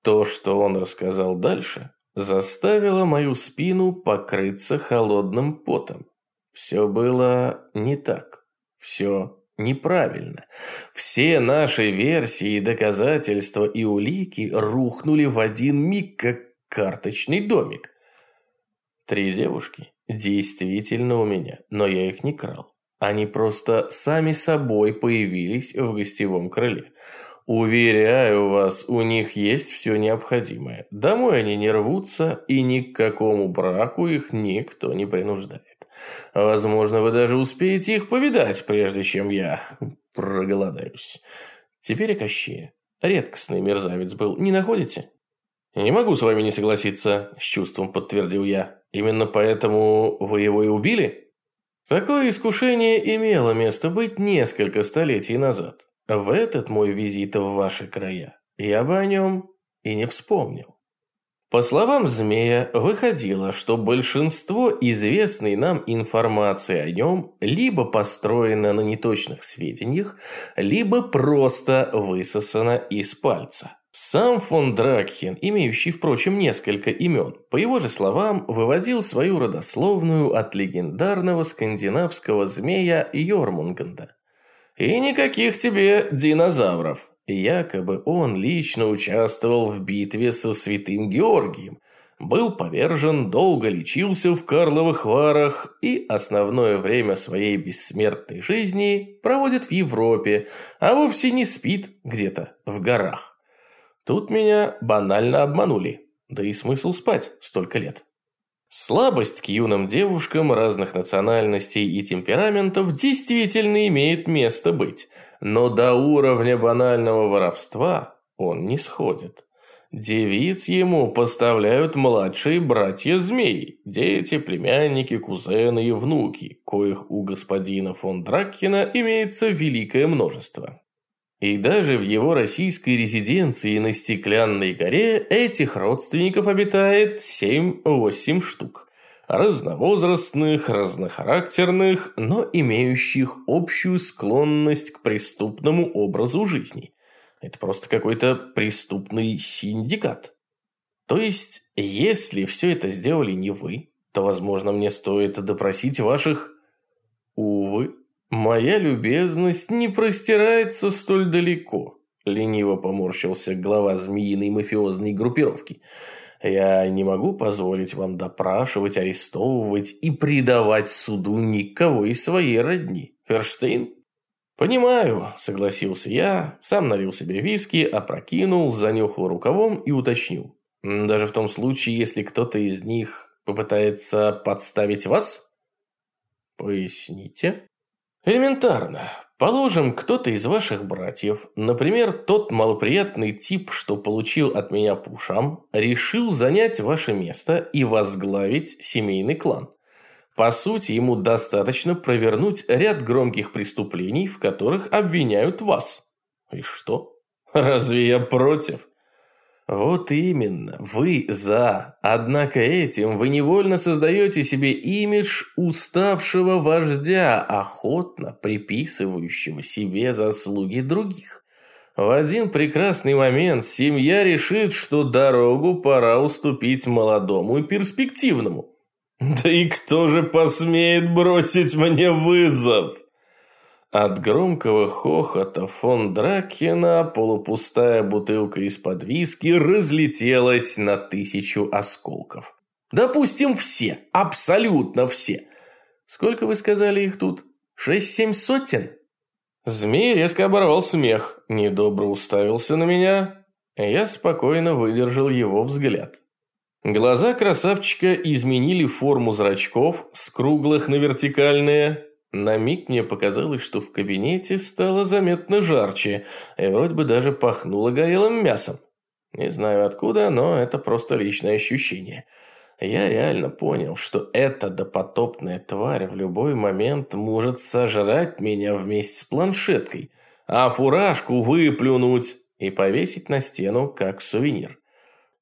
Speaker 1: То, что он рассказал дальше, заставило мою спину покрыться холодным потом. Все было не так. Все неправильно. Все наши версии, доказательства и улики рухнули в один миг, как карточный домик. Три девушки действительно у меня, но я их не крал. Они просто сами собой появились в гостевом крыле. Уверяю вас, у них есть все необходимое. Домой они не рвутся, и ни к какому браку их никто не принуждает. Возможно, вы даже успеете их повидать, прежде чем я <laughs> проголодаюсь. Теперь о Кощее. Редкостный мерзавец был, не находите? Не могу с вами не согласиться, с чувством подтвердил я. Именно поэтому вы его и убили? Такое искушение имело место быть несколько столетий назад. В этот мой визит в ваши края я бы о нем и не вспомнил. По словам Змея, выходило, что большинство известной нам информации о нем либо построено на неточных сведениях, либо просто высосано из пальца. Сам фон Дракхен, имеющий, впрочем, несколько имен, по его же словам, выводил свою родословную от легендарного скандинавского змея Йормунганда. И никаких тебе динозавров. Якобы он лично участвовал в битве со святым Георгием, был повержен, долго лечился в Карловых Варах и основное время своей бессмертной жизни проводит в Европе, а вовсе не спит где-то в горах. Тут меня банально обманули, да и смысл спать столько лет. Слабость к юным девушкам разных национальностей и темпераментов действительно имеет место быть, но до уровня банального воровства он не сходит. Девиц ему поставляют младшие братья-змеи, дети, племянники, кузены и внуки, коих у господина фон Драккина имеется великое множество. И даже в его российской резиденции на Стеклянной горе этих родственников обитает 7-8 штук. Разновозрастных, разнохарактерных, но имеющих общую склонность к преступному образу жизни. Это просто какой-то преступный синдикат. То есть, если все это сделали не вы, то, возможно, мне стоит допросить ваших... Увы, «Моя любезность не простирается столь далеко», – лениво поморщился глава змеиной мафиозной группировки. «Я не могу позволить вам допрашивать, арестовывать и предавать суду никого из своей родни. Ферштейн?» «Понимаю», – согласился я, сам налил себе виски, опрокинул, занюхал рукавом и уточнил. «Даже в том случае, если кто-то из них попытается подставить вас?» «Поясните?» Элементарно. Положим, кто-то из ваших братьев, например, тот малоприятный тип, что получил от меня по ушам, решил занять ваше место и возглавить семейный клан. По сути, ему достаточно провернуть ряд громких преступлений, в которых обвиняют вас. И что? Разве я против? Вот именно, вы за. Однако этим вы невольно создаете себе имидж уставшего вождя, охотно приписывающего себе заслуги других. В один прекрасный момент семья решит, что дорогу пора уступить молодому и перспективному. Да и кто же посмеет бросить мне вызов? От громкого хохота фон Дракена полупустая бутылка из-под виски разлетелась на тысячу осколков. Допустим, все, абсолютно все. Сколько вы сказали их тут? Шесть-семь сотен? Змей резко оборвал смех, недобро уставился на меня. Я спокойно выдержал его взгляд. Глаза красавчика изменили форму зрачков с круглых на вертикальные. На миг мне показалось, что в кабинете стало заметно жарче, и вроде бы даже пахнуло горелым мясом. Не знаю откуда, но это просто личное ощущение. Я реально понял, что эта допотопная тварь в любой момент может сожрать меня вместе с планшеткой, а фуражку выплюнуть и повесить на стену как сувенир.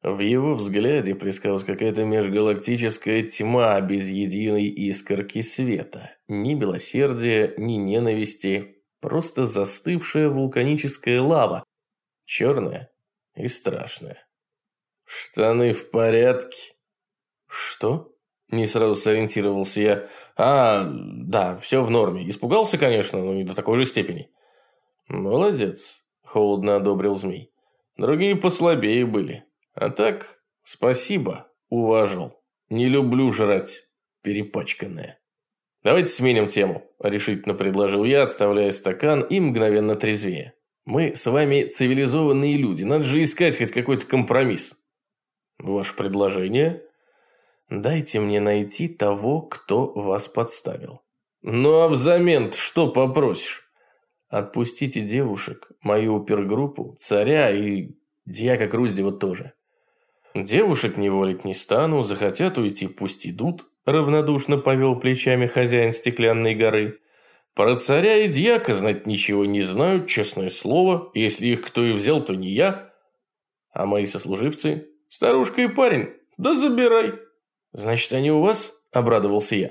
Speaker 1: В его взгляде плескалась какая-то межгалактическая тьма без единой искорки света. Ни милосердия, ни ненависти, просто застывшая вулканическая лава. Черная и страшная. «Штаны в порядке?» «Что?» Не сразу сориентировался я. «А, да, все в норме. Испугался, конечно, но не до такой же степени». «Молодец», – холодно одобрил змей. «Другие послабее были. А так, спасибо, уважил. Не люблю жрать перепачканное». «Давайте сменим тему», – решительно предложил я, отставляя стакан и мгновенно трезвее. «Мы с вами цивилизованные люди, надо же искать хоть какой-то компромисс». «Ваше предложение?» Дайте мне найти того, кто вас подставил. Ну а взамен что попросишь? Отпустите девушек, мою опергруппу, царя и дьяка Груздева тоже. Девушек не волить не стану, захотят уйти, пусть идут, равнодушно повел плечами хозяин стеклянной горы. Про царя и дьяка знать ничего не знаю, честное слово, если их кто и взял, то не я. А мои сослуживцы? Старушка и парень? Да забирай. «Значит, они у вас?» – обрадовался я.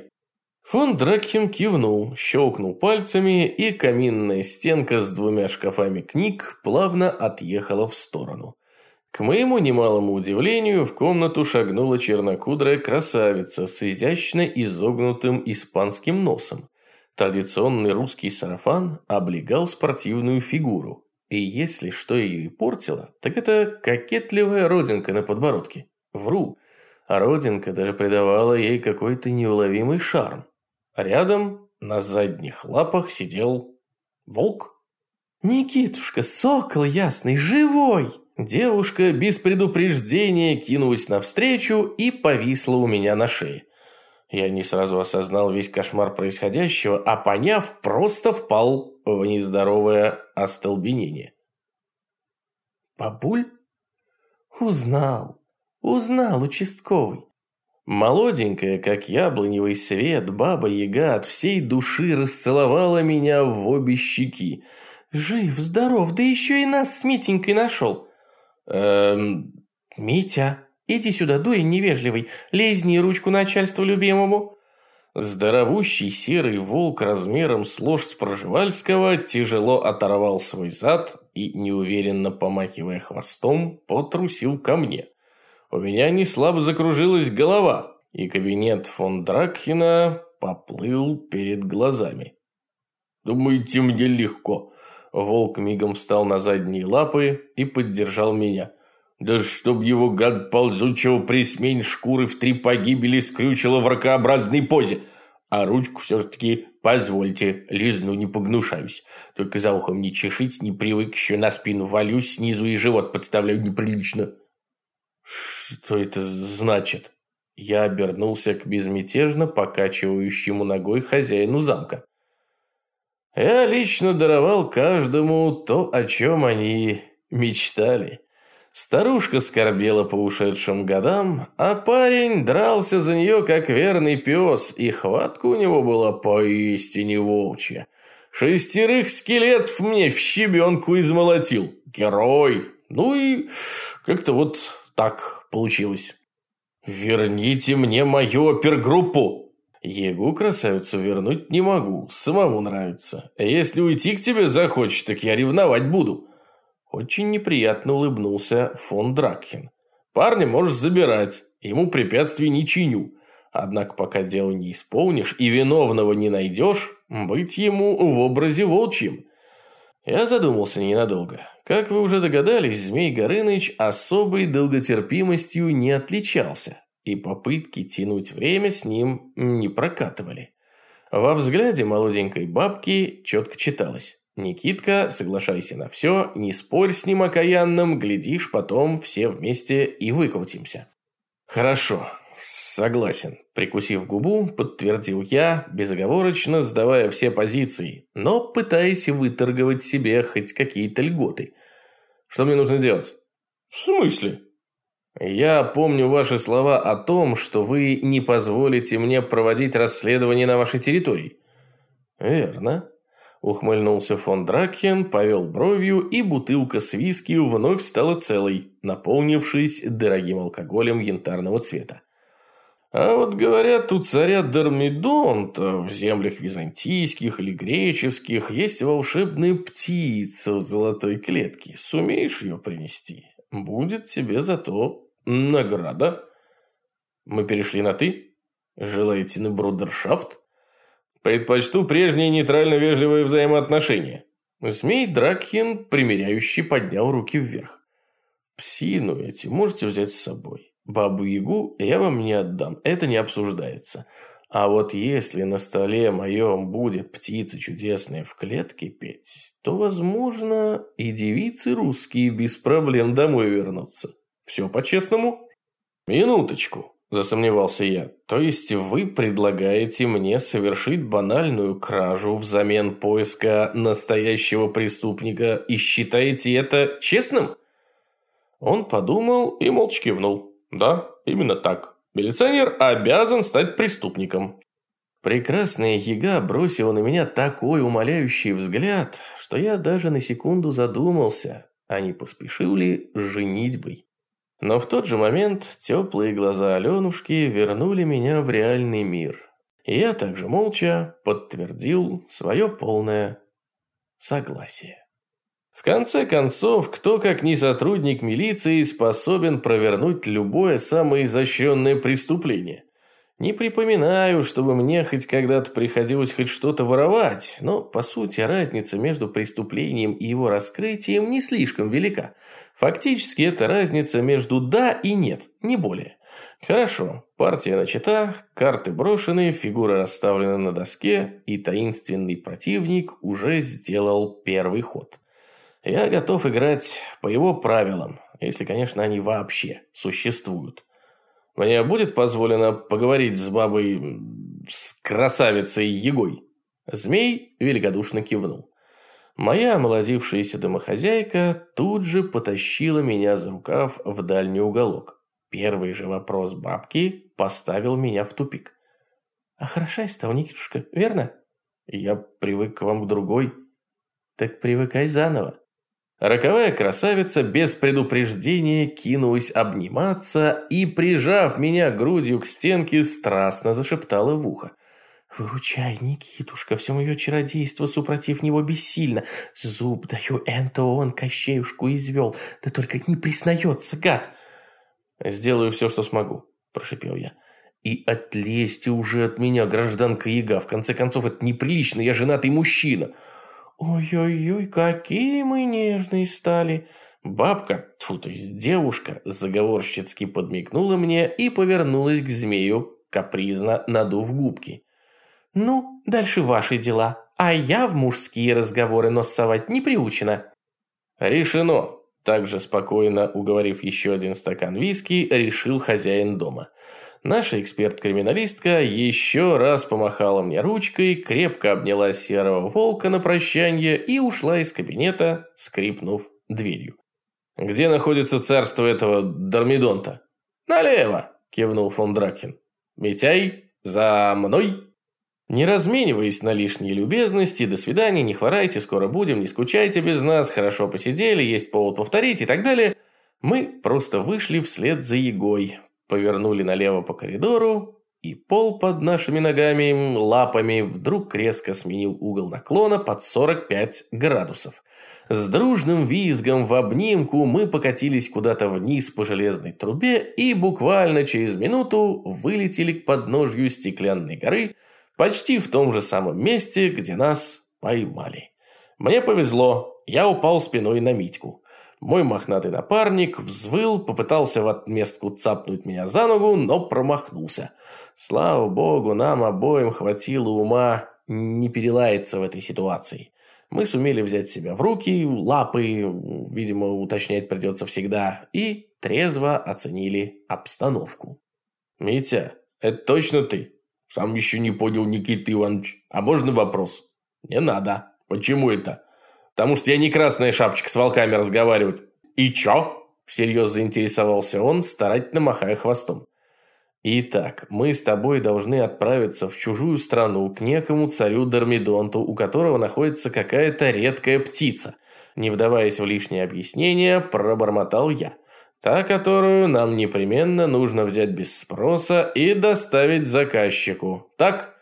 Speaker 1: Фон Дракхен кивнул, щелкнул пальцами, и каминная стенка с двумя шкафами книг плавно отъехала в сторону. К моему немалому удивлению, в комнату шагнула чернокудрая красавица с изящно изогнутым испанским носом. Традиционный русский сарафан облегал спортивную фигуру. И если что ее и портило, так это кокетливая родинка на подбородке. Вру а родинка даже придавала ей какой-то неуловимый шарм. Рядом на задних лапах сидел волк. «Никитушка, сокол ясный, живой!» Девушка без предупреждения кинулась навстречу и повисла у меня на шее. Я не сразу осознал весь кошмар происходящего, а поняв, просто впал в нездоровое остолбенение. «Бабуль?» «Узнал. Узнал участковый. Молоденькая, как яблоневый свет, баба-яга от всей души расцеловала меня в обе щеки. Жив, здоров, да еще и нас с Митенькой нашел. Эм... Митя, иди сюда, дурень невежливый, лезни ручку начальству любимому. Здоровущий серый волк размером с лошадь Проживальского тяжело оторвал свой зад и, неуверенно помахивая хвостом, потрусил ко мне. У меня не слабо закружилась голова, и кабинет фон Дракхена поплыл перед глазами. «Думаете, мне легко?» Волк мигом встал на задние лапы и поддержал меня. «Да чтоб его гад ползучего присмень шкуры в три погибели скрючило в ракообразной позе!» А ручку все-таки позвольте, лизну не погнушаюсь. Только за ухом не чешить, не привык, еще на спину валюсь, снизу и живот подставляю неприлично. Что это значит? Я обернулся к безмятежно покачивающему ногой хозяину замка. Я лично даровал каждому то, о чем они мечтали. Старушка скорбела по ушедшим годам, а парень дрался за нее, как верный пес, и хватка у него была поистине волчья. Шестерых скелетов мне в щебенку измолотил. Герой. Ну и как-то вот так получилось. «Верните мне мою опергруппу!» Егу красавицу вернуть не могу, самому нравится. Если уйти к тебе захочет, так я ревновать буду. Очень неприятно улыбнулся фон Дракхен. Парня можешь забирать, ему препятствий не чиню. Однако пока дело не исполнишь и виновного не найдешь, быть ему в образе волчьим. Я задумался ненадолго. Как вы уже догадались, Змей Горыныч особой долготерпимостью не отличался, и попытки тянуть время с ним не прокатывали. Во взгляде молоденькой бабки четко читалось. «Никитка, соглашайся на все, не спорь с ним окаянным, глядишь, потом все вместе и выкрутимся». Хорошо, согласен. Прикусив губу, подтвердил я, безоговорочно сдавая все позиции, но пытаясь выторговать себе хоть какие-то льготы. Что мне нужно делать?
Speaker 2: В смысле?
Speaker 1: Я помню ваши слова о том, что вы не позволите мне проводить расследование на вашей территории. Верно. Ухмыльнулся фон Дракхен, повел бровью, и бутылка с виски вновь стала целой, наполнившись дорогим алкоголем янтарного цвета. А вот говорят, у царя Дормидонта в землях византийских или греческих есть волшебная птица в золотой клетке. Сумеешь ее принести? Будет тебе зато награда. Мы перешли на «ты»? Желаете на брудершафт? Предпочту прежние нейтрально-вежливые взаимоотношения. Змей Дракхин, примиряющий, поднял руки вверх. Псину эти можете взять с собой. Бабу-ягу я вам не отдам, это не обсуждается. А вот если на столе моем будет птица чудесная в клетке петь, то, возможно, и девицы русские без проблем домой вернутся. Все по-честному? Минуточку. Засомневался я. То есть вы предлагаете мне совершить банальную кражу взамен поиска настоящего преступника и считаете это честным? Он подумал и молча кивнул. Да, именно так. Милиционер обязан стать преступником. Прекрасная Яга бросила на меня такой умоляющий взгляд, что я даже на секунду задумался, а не поспешил ли женитьбой. Но в тот же момент теплые глаза Аленушки вернули меня в реальный мир. И я также молча подтвердил свое полное согласие. В конце концов, кто как не сотрудник милиции способен провернуть любое самое изощренное преступление? Не припоминаю, чтобы мне хоть когда-то приходилось хоть что-то воровать, но, по сути, разница между преступлением и его раскрытием не слишком велика. Фактически, это разница между «да» и «нет», не более. Хорошо, партия начата, карты брошены, фигуры расставлены на доске, и таинственный противник уже сделал первый ход. Я готов играть по его правилам, если, конечно, они вообще существуют. Мне будет позволено поговорить с бабой... с красавицей Егой?» Змей великодушно кивнул. Моя омолодившаяся домохозяйка тут же потащила меня за рукав в дальний уголок. Первый же вопрос бабки поставил меня в тупик. «А хороша стал, Никитушка, верно?» «Я привык к вам к другой». «Так привыкай заново». Роковая красавица без предупреждения кинулась обниматься и, прижав меня грудью к стенке, страстно зашептала в ухо. «Выручай, Никитушка, все мое чародейство супротив него бессильно. Зуб даю, энто он Кощеюшку извел, да только не признается, гад!» «Сделаю все, что смогу», – прошипел я. «И отлезьте уже от меня, гражданка Яга, в конце концов, это неприлично, я женатый мужчина». «Ой-ой-ой, какие мы нежные стали!» Бабка, тьфу, то есть девушка, заговорщицки подмигнула мне и повернулась к змею, капризно надув губки. «Ну, дальше ваши дела, а я в мужские разговоры нос совать не приучена». «Решено!» Также спокойно, уговорив еще один стакан виски, решил хозяин дома – Наша эксперт-криминалистка еще раз помахала мне ручкой, крепко обняла серого волка на прощание и ушла из кабинета, скрипнув дверью. «Где находится царство этого Дормидонта?» «Налево!» – кивнул фон Дракин. «Митяй, за мной!» Не размениваясь на лишние любезности, до свидания, не хворайте, скоро будем, не скучайте без нас, хорошо посидели, есть повод повторить и так далее, мы просто вышли вслед за Егой, повернули налево по коридору, и пол под нашими ногами, лапами, вдруг резко сменил угол наклона под 45 градусов. С дружным визгом в обнимку мы покатились куда-то вниз по железной трубе и буквально через минуту вылетели к подножью стеклянной горы, почти в том же самом месте, где нас поймали. Мне повезло, я упал спиной на Митьку. Мой мохнатый напарник взвыл, попытался в отместку цапнуть меня за ногу, но промахнулся. Слава богу, нам обоим хватило ума не перелаяться в этой ситуации. Мы сумели взять себя в руки, лапы, видимо, уточнять придется всегда, и трезво оценили обстановку. Митя, это точно ты? Сам еще не понял, Никита Иванович. А можно вопрос? Не надо. Почему это? Потому что я не красная шапочка с волками разговаривать. И чё? Всерьез заинтересовался он, старательно махая хвостом. Итак, мы с тобой должны отправиться в чужую страну к некому царю Дормидонту, у которого находится какая-то редкая птица. Не вдаваясь в лишние объяснения, пробормотал я. Та, которую нам непременно нужно взять без спроса и доставить заказчику. Так?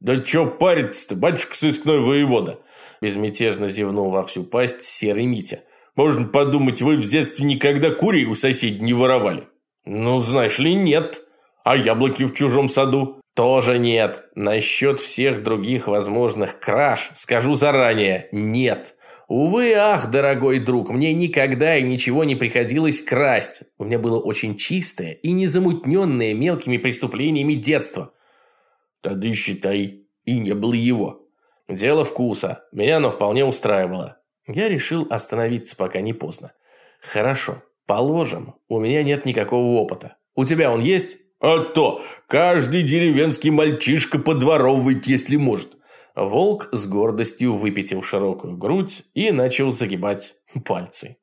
Speaker 1: Да чё париться-то, батюшка сыскной воевода? Безмятежно зевнул во всю пасть серый Митя. Можно подумать, вы в детстве никогда курей у соседей не воровали. Ну, знаешь ли, нет. А яблоки в чужом саду? Тоже нет. Насчет всех других возможных краж скажу заранее – нет. Увы, ах, дорогой друг, мне никогда и ничего не приходилось красть. У меня было очень чистое и незамутненное мелкими преступлениями детство. Тогда считай, и не было его. Дело вкуса. Меня оно вполне устраивало. Я решил остановиться, пока не поздно. Хорошо, положим, у меня нет никакого опыта. У тебя он есть? А то, каждый деревенский мальчишка подворовывает, если может. Волк с гордостью выпятил широкую грудь и начал загибать пальцы.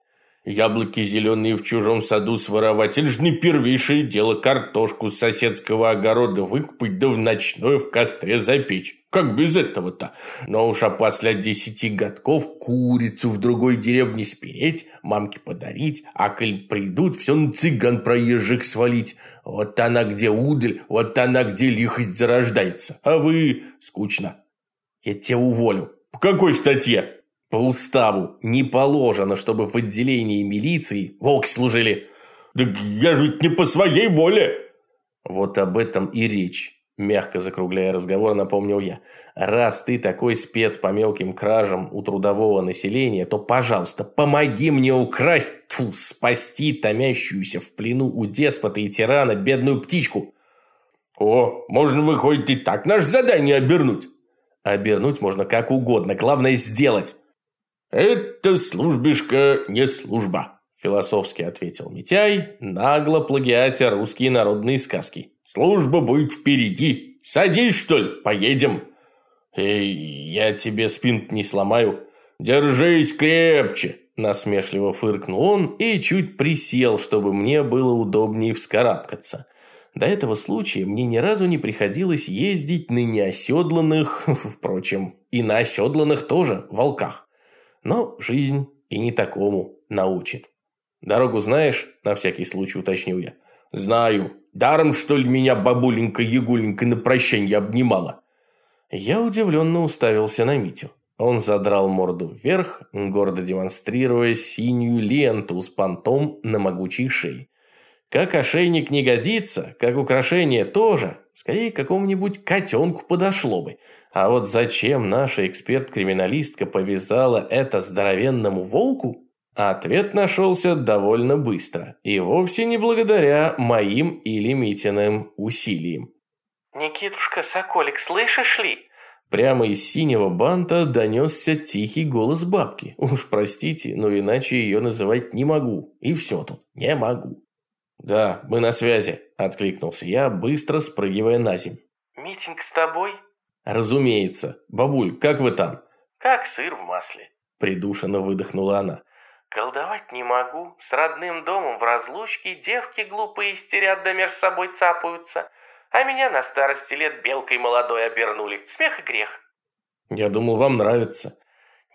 Speaker 1: Яблоки зеленые в чужом саду своровать, это же не первейшее дело картошку с соседского огорода выкупить да в ночное в костре запечь. Как без этого-то? Но уж а после десяти годков курицу в другой деревне спереть, мамке подарить, а коль придут, все на цыган проезжих свалить. Вот она где удаль, вот она где лихость зарождается. А вы... скучно. Я тебя уволю. По какой статье? По уставу. Не положено, чтобы в отделении милиции волки служили. Да я же ведь не по своей воле. Вот об этом и речь. Мягко закругляя разговор, напомнил я. «Раз ты такой спец по мелким кражам у трудового населения, то, пожалуйста, помоги мне украсть, фу, спасти томящуюся в плену у деспота и тирана бедную птичку». «О, можно, выходит, и так наше задание обернуть». Обернуть можно как угодно, главное сделать. «Это службишка не служба», – философски ответил Митяй, нагло плагиатя русские народные сказки. «Служба будет впереди. Садись, что ли, поедем». «Эй, я тебе спинт не сломаю. Держись крепче», – насмешливо фыркнул он и чуть присел, чтобы мне было удобнее вскарабкаться. До этого случая мне ни разу не приходилось ездить на неоседланных, <laughs> впрочем, и на оседланных тоже, волках. Но жизнь и не такому научит. «Дорогу знаешь?» – на всякий случай уточнил я. «Знаю. Даром, что ли, меня бабуленька-ягуленька на прощанье обнимала?» Я удивленно уставился на Митю. Он задрал морду вверх, гордо демонстрируя синюю ленту с понтом на могучей шее. Как ошейник не годится, как украшение тоже, скорее какому-нибудь котенку подошло бы. А вот зачем наша эксперт-криминалистка повязала это здоровенному волку? Ответ нашелся довольно быстро, и вовсе не благодаря моим или Митиным усилиям.
Speaker 2: «Никитушка, Соколик, слышишь ли?»
Speaker 1: Прямо из синего банта донесся тихий голос бабки. Уж простите, но иначе ее называть не могу. И все тут, не могу. «Да, мы на связи», – откликнулся я, быстро спрыгивая на земь.
Speaker 2: «Митинг с тобой?»
Speaker 1: «Разумеется. Бабуль, как вы там?»
Speaker 2: «Как сыр в масле», –
Speaker 1: придушенно выдохнула она.
Speaker 2: «Колдовать не могу. С родным домом в разлучке девки глупые истерят да меж собой цапаются. А меня на старости лет белкой молодой обернули. Смех и грех».
Speaker 1: «Я думал, вам нравится».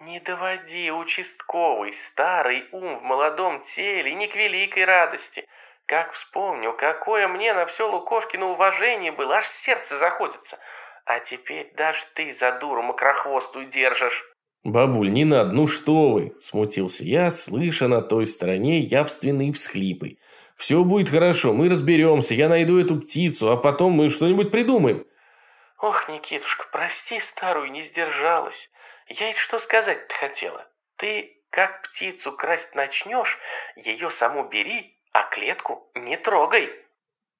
Speaker 2: «Не доводи, участковый, старый ум в молодом теле, не к великой радости». Как вспомню, какое мне на все Лукошкино уважение было, аж сердце заходится. А теперь даже ты за дуру макрохвостую держишь.
Speaker 1: «Бабуль, не надо, ну что вы!» – смутился я, слыша на той стороне явственные всхлипы. «Все будет хорошо, мы разберемся, я найду эту птицу, а потом мы что-нибудь придумаем».
Speaker 2: «Ох, Никитушка, прости старую, не сдержалась. Я ведь что сказать-то хотела. Ты как птицу красть начнешь, ее саму бери а клетку не трогай.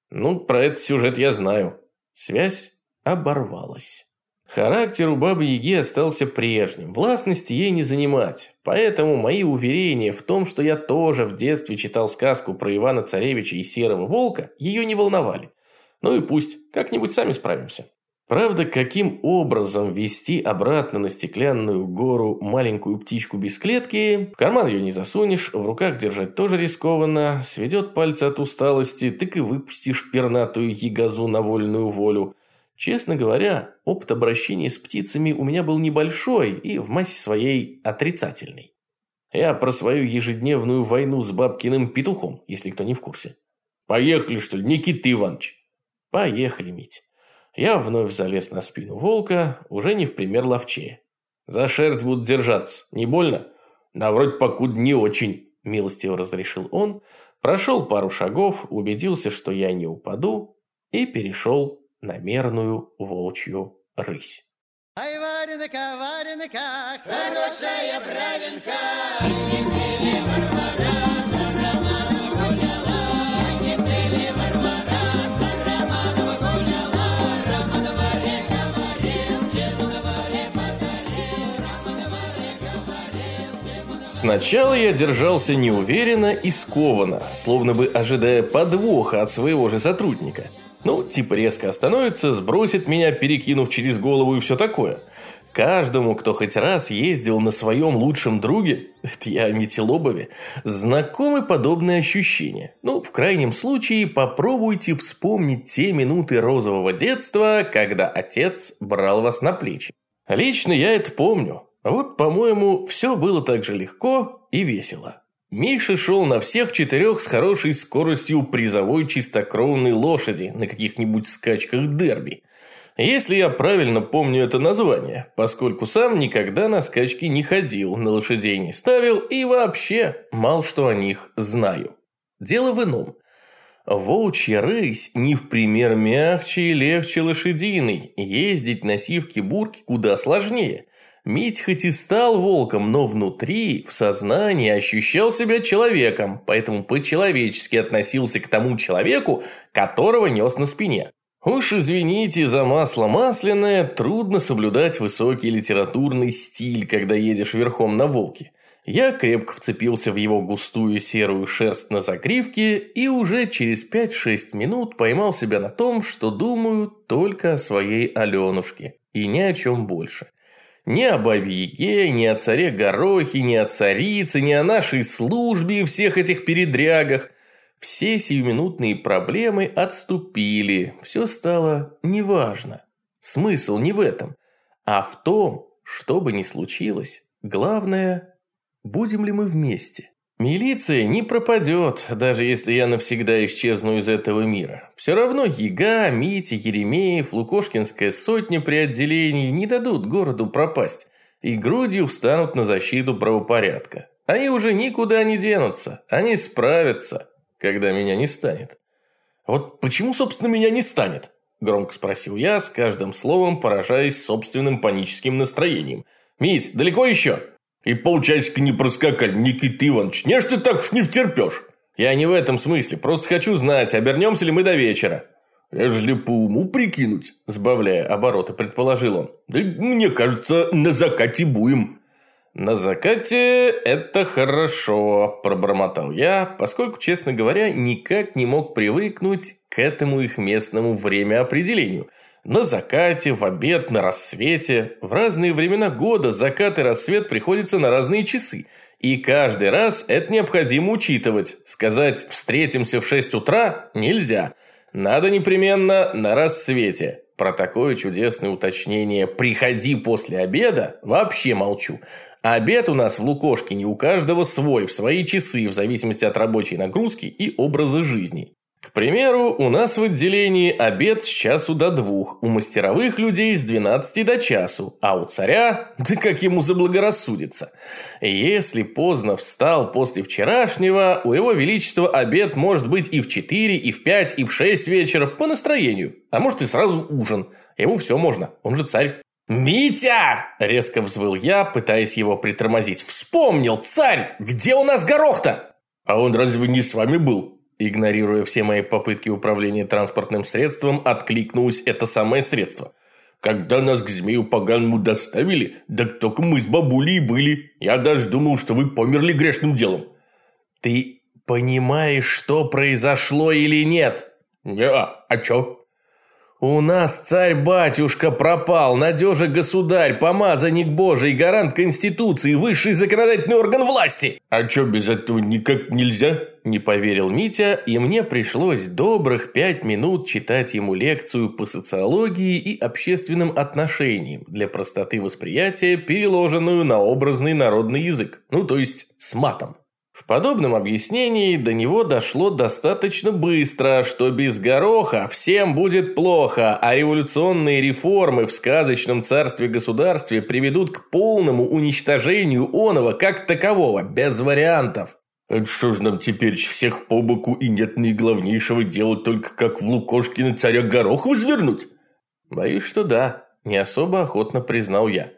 Speaker 1: Ну, про этот сюжет я знаю. Связь оборвалась. Характер у Бабы-Яги остался прежним, властности ей не занимать. Поэтому мои уверения в том, что я тоже в детстве читал сказку про Ивана Царевича и Серого Волка, ее не волновали. Ну и пусть, как-нибудь сами справимся. Правда, каким образом вести обратно на стеклянную гору маленькую птичку без клетки, в карман ее не засунешь, в руках держать тоже рискованно, сведет пальцы от усталости, так и выпустишь пернатую ягозу на вольную волю. Честно говоря, опыт обращения с птицами у меня был небольшой и в массе своей отрицательный. Я про свою ежедневную войну с бабкиным петухом, если кто не в курсе. Поехали, что ли, Никита Иванович? Поехали, Мить. Я вновь залез на спину волка, уже не в пример ловчее. За шерсть будут держаться, не больно? На вроде покуд не очень, милостиво разрешил он, прошел пару шагов, убедился, что я не упаду, и перешел на мерную волчью рысь. Ай, варенка, варенка, хорошая правенка, Сначала я держался неуверенно и скованно, словно бы ожидая подвоха от своего же сотрудника. Ну, типа резко остановится, сбросит меня, перекинув через голову и все такое. Каждому, кто хоть раз ездил на своем лучшем друге, <laughs> это я о Метелобове, знакомы подобные ощущения. Ну, в крайнем случае, попробуйте вспомнить те минуты розового детства, когда отец брал вас на плечи. Лично я это помню. Вот, по-моему, все было так же легко и весело. Миша шел на всех четырех с хорошей скоростью призовой чистокровной лошади на каких-нибудь скачках дерби. Если я правильно помню это название, поскольку сам никогда на скачки не ходил, на лошадей не ставил и вообще мало что о них знаю. Дело в ином. Волчья рысь не в пример мягче и легче лошадиной. Ездить на сивке-бурке куда сложнее. Мить хоть и стал волком, но внутри, в сознании ощущал себя человеком, поэтому по-человечески относился к тому человеку, которого нес на спине. Уж извините за масло масляное, трудно соблюдать высокий литературный стиль, когда едешь верхом на волке. Я крепко вцепился в его густую серую шерсть на закривке и уже через 5-6 минут поймал себя на том, что думаю только о своей Аленушке и ни о чем больше. Ни о Бабе Яге, ни о царе Горохе, ни о царице, ни о нашей службе и всех этих передрягах. Все сиюминутные проблемы отступили, все стало неважно. Смысл не в этом, а в том, что бы ни случилось, главное, будем ли мы вместе. Милиция не пропадет, даже если я навсегда исчезну из этого мира. Все равно Яга, Митя, Еремеев, Лукошкинская сотня при отделении не дадут городу пропасть и грудью встанут на защиту правопорядка. Они уже никуда не денутся, они справятся, когда меня не станет. Вот почему, собственно, меня не станет? Громко спросил я, с каждым словом поражаясь собственным паническим настроением. «Мить, далеко еще?» И полчасика не проскакали, Никита Иванович. Не ж ты так уж не втерпешь. Я не в этом смысле. Просто хочу знать, обернемся ли мы до вечера. Ежели по уму прикинуть, сбавляя обороты, предположил он. Да мне кажется, на закате будем. На закате это хорошо, пробормотал я, поскольку, честно говоря, никак не мог привыкнуть к этому их местному времяопределению – на закате, в обед, на рассвете. В разные времена года закат и рассвет приходятся на разные часы. И каждый раз это необходимо учитывать. Сказать «встретимся в 6 утра» нельзя. Надо непременно на рассвете. Про такое чудесное уточнение «приходи после обеда» вообще молчу. Обед у нас в Лукошкине у каждого свой, в свои часы, в зависимости от рабочей нагрузки и образа жизни. К примеру, у нас в отделении обед с часу до двух, у мастеровых людей с 12 до часу, а у царя, да как ему заблагорассудится. Если поздно встал после вчерашнего, у его величества обед может быть и в 4, и в 5, и в 6 вечера по настроению, а может и сразу ужин. Ему все можно, он же царь. «Митя!» – резко взвыл я, пытаясь его притормозить. «Вспомнил, царь! Где у нас горох-то?» «А он разве не с вами был?» Игнорируя все мои попытки управления транспортным средством, откликнулось это самое средство. Когда нас к змею поганому доставили, да только мы с бабулей были. Я даже думал, что вы померли грешным делом. Ты понимаешь, что произошло или нет? Не, а, а чё? «У нас царь-батюшка пропал, надежа государь, помазанник божий, гарант Конституции, высший законодательный орган власти!»
Speaker 3: «А чё, без этого никак нельзя?»
Speaker 1: Не поверил Митя, и мне пришлось добрых пять минут читать ему лекцию по социологии и общественным отношениям для простоты восприятия, переложенную на образный народный язык, ну то есть с матом. В подобном объяснении до него дошло достаточно быстро, что без гороха всем будет плохо, а революционные реформы в сказочном царстве-государстве приведут к полному уничтожению оного как такового, без вариантов.
Speaker 3: Это что ж нам теперь всех по боку и нет наиглавнейшего делать только как в Лукошкина царя Гороха возвернуть?
Speaker 1: Боюсь, что да, не особо охотно признал я.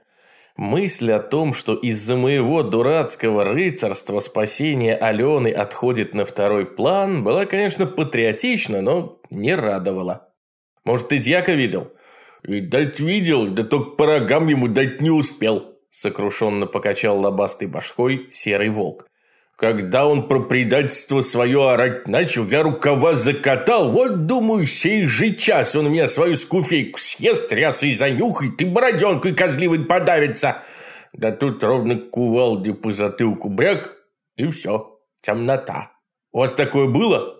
Speaker 1: Мысль о том, что из-за моего дурацкого рыцарства спасение Алены отходит на второй план, была, конечно, патриотична, но не радовала. Может, ты дьяка видел?
Speaker 3: Видать, видел, да только по рогам ему дать не успел. Сокрушенно покачал лобастой башкой серый волк. Когда он про предательство свое орать начал, я рукава закатал. Вот, думаю, сей же час он меня свою скуфейку съест, рясой занюхает и бороденкой козливой подавится. Да тут ровно кувалде по затылку бряк, и все, темнота. У вас такое было?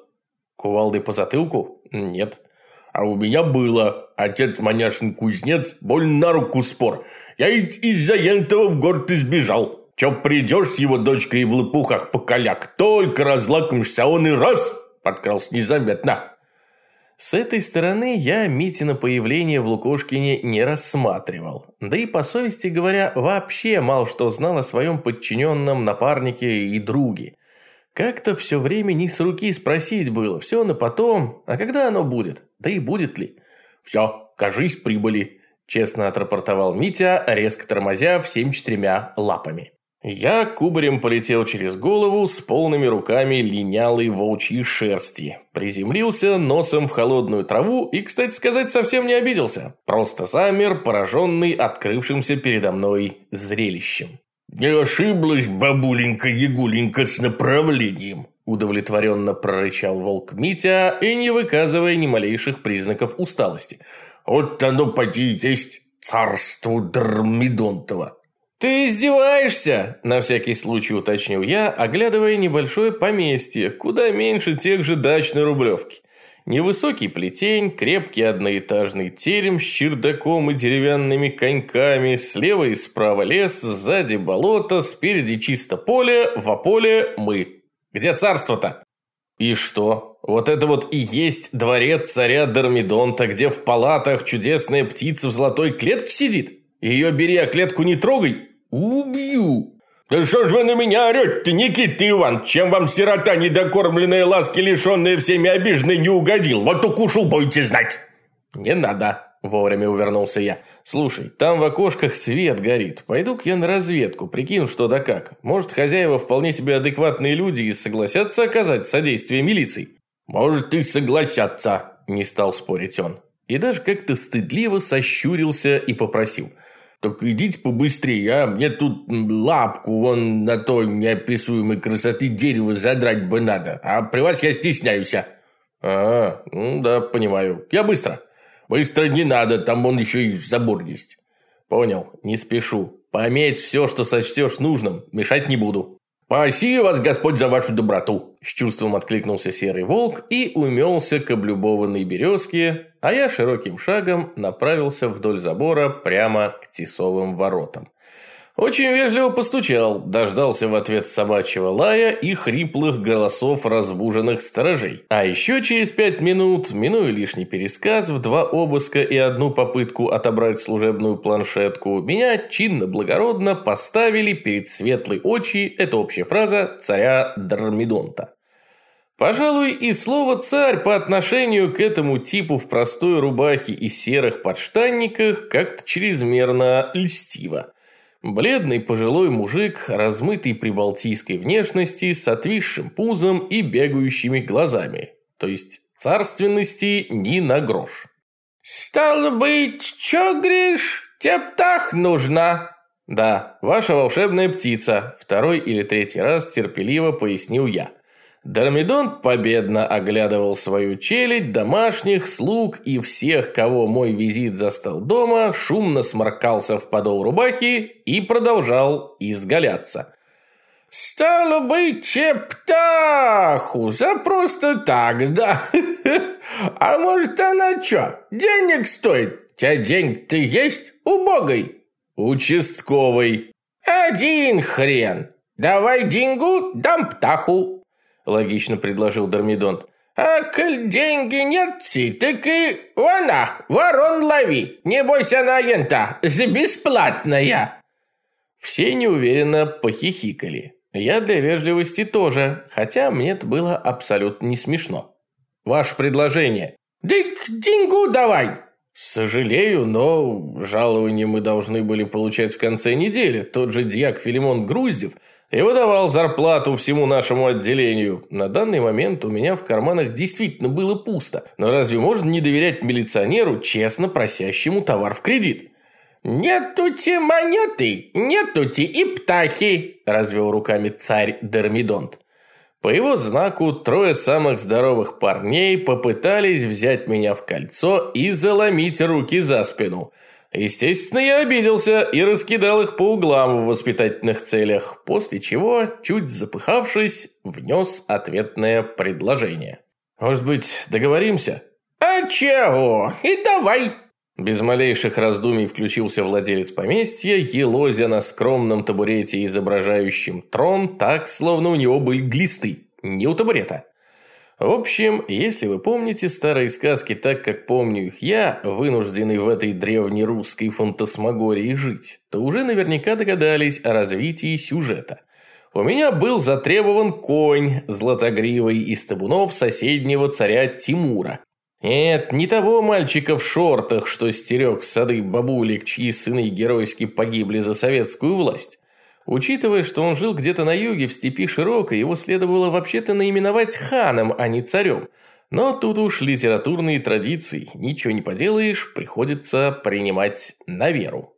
Speaker 1: Кувалды по затылку? Нет.
Speaker 3: А у меня было. Отец маняшин кузнец, больно на руку спор. Я ведь из-за ентова в город избежал. Че придешь с его дочкой в лопухах по коляк, только разлакомишься, он и раз подкрался незаметно.
Speaker 1: С этой стороны я Митина появление в Лукошкине не рассматривал. Да и по совести говоря, вообще мало что знал о своем подчиненном напарнике и друге. Как-то все время не с руки спросить было, все на потом, а когда оно будет, да и будет ли.
Speaker 3: Все, кажись, прибыли, честно отрапортовал Митя, резко тормозя всем четырьмя лапами.
Speaker 1: Я кубарем полетел через голову с полными руками линялой волчьей шерсти. Приземлился носом в холодную траву и, кстати сказать, совсем не обиделся. Просто замер, пораженный открывшимся передо мной зрелищем.
Speaker 3: «Не ошиблась бабуленька-ягуленька с направлением»,
Speaker 1: удовлетворенно прорычал волк Митя и не выказывая ни малейших признаков усталости.
Speaker 3: «Вот оно поди есть царство Дормидонтова».
Speaker 1: «Ты издеваешься?» – на всякий случай уточнил я, оглядывая небольшое поместье, куда меньше тех же дач на Рублевке. Невысокий плетень, крепкий одноэтажный терем с чердаком и деревянными коньками, слева и справа лес, сзади болото, спереди чисто поле, в поле мы. Где царство-то? И что? Вот это вот и есть дворец царя Дормидонта, где в палатах чудесная птица в золотой клетке сидит? Ее бери, а клетку не трогай, «Убью!»
Speaker 3: «Да что ж вы на меня орете-то, Никита Иван? Чем вам сирота, недокормленная, ласки лишенная всеми обиженной, не угодил? Вот укушу будете знать!»
Speaker 1: «Не надо!» – вовремя увернулся я. «Слушай, там в окошках свет горит. Пойду-ка я на разведку, прикину что да как. Может, хозяева вполне себе адекватные люди и согласятся оказать содействие милиции?»
Speaker 3: «Может, и согласятся», – не стал спорить он.
Speaker 1: И даже как-то стыдливо сощурился и попросил –
Speaker 3: так идите побыстрее, а мне тут лапку вон на той неописуемой красоты дерева задрать бы надо, а при вас я стесняюсь. А,
Speaker 1: а ну да, понимаю. Я быстро.
Speaker 3: Быстро не надо, там вон еще и забор есть.
Speaker 1: Понял, не спешу. Пометь все, что сочтешь нужным, мешать не буду.
Speaker 3: «Спаси вас, Господь, за вашу доброту!»
Speaker 1: С чувством откликнулся серый волк и умелся к облюбованной березке, а я широким шагом направился вдоль забора прямо к тесовым воротам. Очень вежливо постучал, дождался в ответ собачьего лая и хриплых голосов разбуженных сторожей. А еще через пять минут, минуя лишний пересказ в два обыска и одну попытку отобрать служебную планшетку, меня чинно-благородно поставили перед светлой очи, это общая фраза, царя Дормидонта. Пожалуй, и слово «царь» по отношению к этому типу в простой рубахе и серых подштанниках как-то чрезмерно льстиво. Бледный пожилой мужик, размытый прибалтийской внешности, с отвисшим пузом и бегающими глазами. То есть царственности ни на грош.
Speaker 4: «Стало быть, чё, Гриш, тебе птах нужна?»
Speaker 1: «Да, ваша волшебная птица», второй или третий раз терпеливо пояснил я. Дормидон победно оглядывал свою челядь, домашних, слуг и всех, кого мой визит застал дома, шумно сморкался в подол рубахи и продолжал изгаляться. «Стало быть, че птаху, за просто так, да? <laughs> А может, она что, денег стоит? Тебя деньги-то есть, убогой?» «Участковый». «Один хрен. Давай деньгу, дам птаху», – логично предложил Дормидонт. «А коль деньги нет, так и она, ворон лови. Не бойся она ента, бесплатная». Все неуверенно похихикали. Я для вежливости тоже, хотя мне это было абсолютно не смешно. Ваше предложение. «Дык, деньгу давай!» «Сожалею, но жалование мы должны были получать в конце недели. Тот же дьяк Филимон Груздев и выдавал зарплату всему нашему отделению. На данный момент у меня в карманах действительно было пусто. Но разве можно не доверять милиционеру, честно просящему товар в кредит?» «Нету-те монеты, нету-те и птахи», – развел руками царь Дермидонт. По его знаку трое самых здоровых парней попытались взять меня в кольцо и заломить руки за спину. Естественно, я обиделся и раскидал их по углам в воспитательных целях, после чего, чуть запыхавшись, внес ответное предложение. «Может быть, договоримся?» «А чего? И давай!» Без малейших раздумий включился владелец поместья, елозя на скромном табурете, изображающем трон, так, словно у него были глисты, не у табурета. В общем, если вы помните старые сказки так, как помню их я, вынужденный в этой древнерусской фантасмагории жить, то уже наверняка догадались о развитии сюжета. У меня был затребован конь, златогривый из табунов соседнего царя Тимура, нет, не того мальчика в шортах, что стерег сады бабулек, чьи сыны геройски погибли за советскую власть. Учитывая, что он жил где-то на юге, в степи широкой, его следовало вообще-то наименовать ханом, а не царем. Но тут уж литературные традиции, ничего не поделаешь, приходится принимать на веру.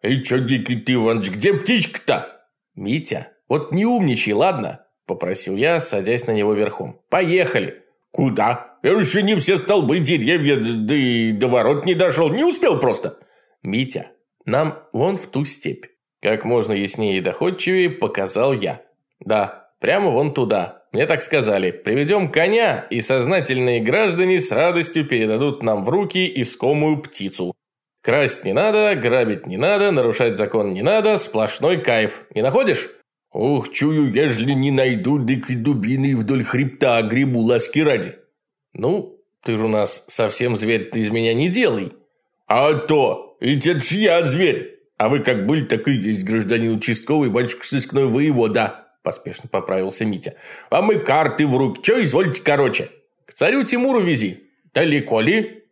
Speaker 1: «Эй, чё, дикий ты, Иваныч, где птичка-то?» «Митя, вот не умничай, ладно?» – попросил я, садясь на него верхом. «Поехали!» «Куда? Я еще не все столбы, деревья, да и до ворот не дошел. Не успел просто». «Митя, нам вон в ту степь». Как можно яснее и доходчивее показал я. «Да, прямо вон туда. Мне так сказали. Приведем коня, и сознательные граждане с радостью передадут нам в руки искомую птицу. Красть не надо, грабить не надо, нарушать закон не надо, сплошной кайф. Не находишь?» Ох, чую, ежели не найду, и дубины вдоль хребта грибу ласки ради. Ну, ты же у нас совсем зверь, ты из меня не делай. А то, ведь это ж я зверь. А вы как были, так и есть гражданин участковый, батюшка сыскной воевода. Поспешно поправился Митя. А мы карты в руки, что извольте короче? К царю Тимуру вези. Далеко ли?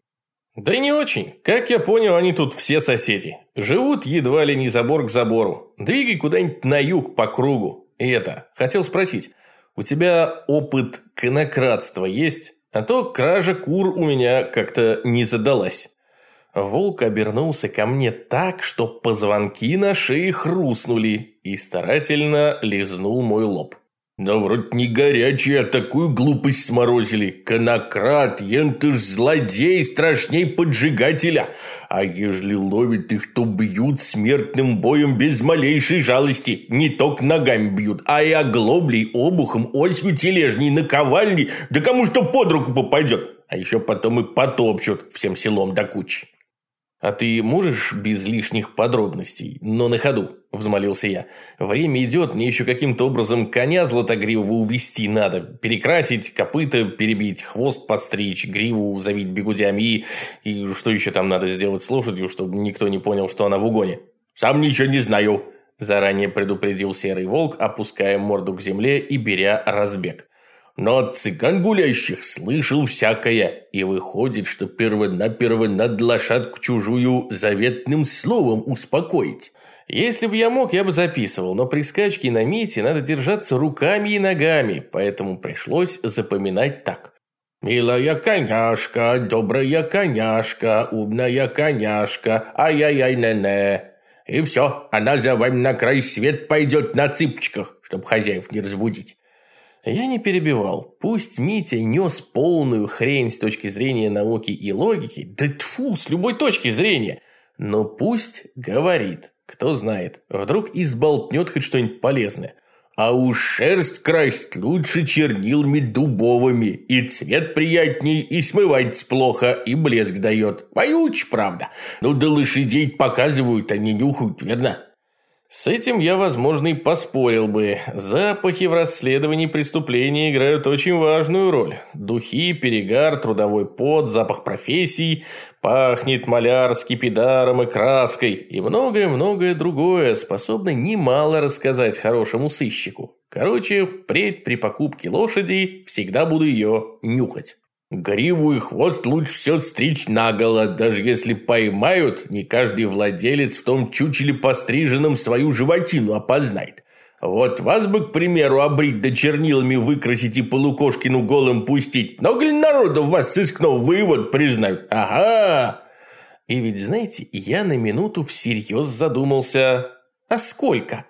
Speaker 1: Да не очень. Как я понял, они тут все соседи. Живут едва ли не забор к забору. Двигай куда-нибудь на юг по кругу. И это, хотел спросить, у тебя опыт конократства есть? А то кража кур у меня как-то не задалась. Волк обернулся ко мне так, что позвонки на шее хрустнули и старательно лизнул мой лоб. Да вроде не горячие, а такую глупость сморозили. Конократ, ен-то ж злодей, страшней поджигателя. А ежели ловят их, то бьют смертным боем без малейшей жалости. Не только ногами бьют, а и оглоблей, обухом, осью тележней, наковальней, да кому что под руку попадет. А еще потом и потопчут всем селом до кучи. «А ты можешь без лишних подробностей, но на ходу?» – взмолился я. «Время идет, мне еще каким-то образом коня златогривого увести надо. Перекрасить, копыта перебить, хвост подстричь, гриву завить бегудями и... И что еще там надо сделать с лошадью, чтобы никто не понял, что она в угоне?» «Сам ничего не знаю», – заранее предупредил серый волк, опуская морду к земле и беря разбег. Но от цыган гуляющих слышал всякое, и выходит, что перво-наперво надо лошадку чужую заветным словом успокоить. Если бы я мог, я бы записывал, но при скачке на мете надо держаться руками и ногами, поэтому пришлось запоминать так. «Милая коняшка, добрая коняшка, умная коняшка, ай-яй-яй-не-не». И все, она за вами на край свет пойдет на цыпочках, чтобы хозяев не разбудить. Я не перебивал. Пусть Митя нес полную хрень с точки зрения науки и логики, да тфу, с любой точки зрения. Но пусть говорит. Кто знает, вдруг изболтнет хоть что-нибудь полезное. А уж шерсть красть лучше чернилами дубовыми. И цвет приятней, и смывать плохо, и блеск дает. Поюч, правда. Ну да лошадей показывают, а не нюхают, верно? С этим я, возможно, и поспорил бы. Запахи в расследовании преступления играют очень важную роль. Духи, перегар, трудовой пот, запах профессий, пахнет маляр скипидаром и краской и многое-многое другое способно немало рассказать хорошему сыщику. Короче, впредь при покупке лошади всегда буду ее нюхать. Гриву и хвост лучше все стричь наголо, даже если поймают, не каждый владелец в том чучеле постриженном свою животину опознает. Вот вас бы, к примеру, обрить да чернилами выкрасить и полукошкину голым пустить. Много ли народу вас сыскнул вывод признают? Ага! И ведь, знаете, я на минуту всерьез задумался, а сколько?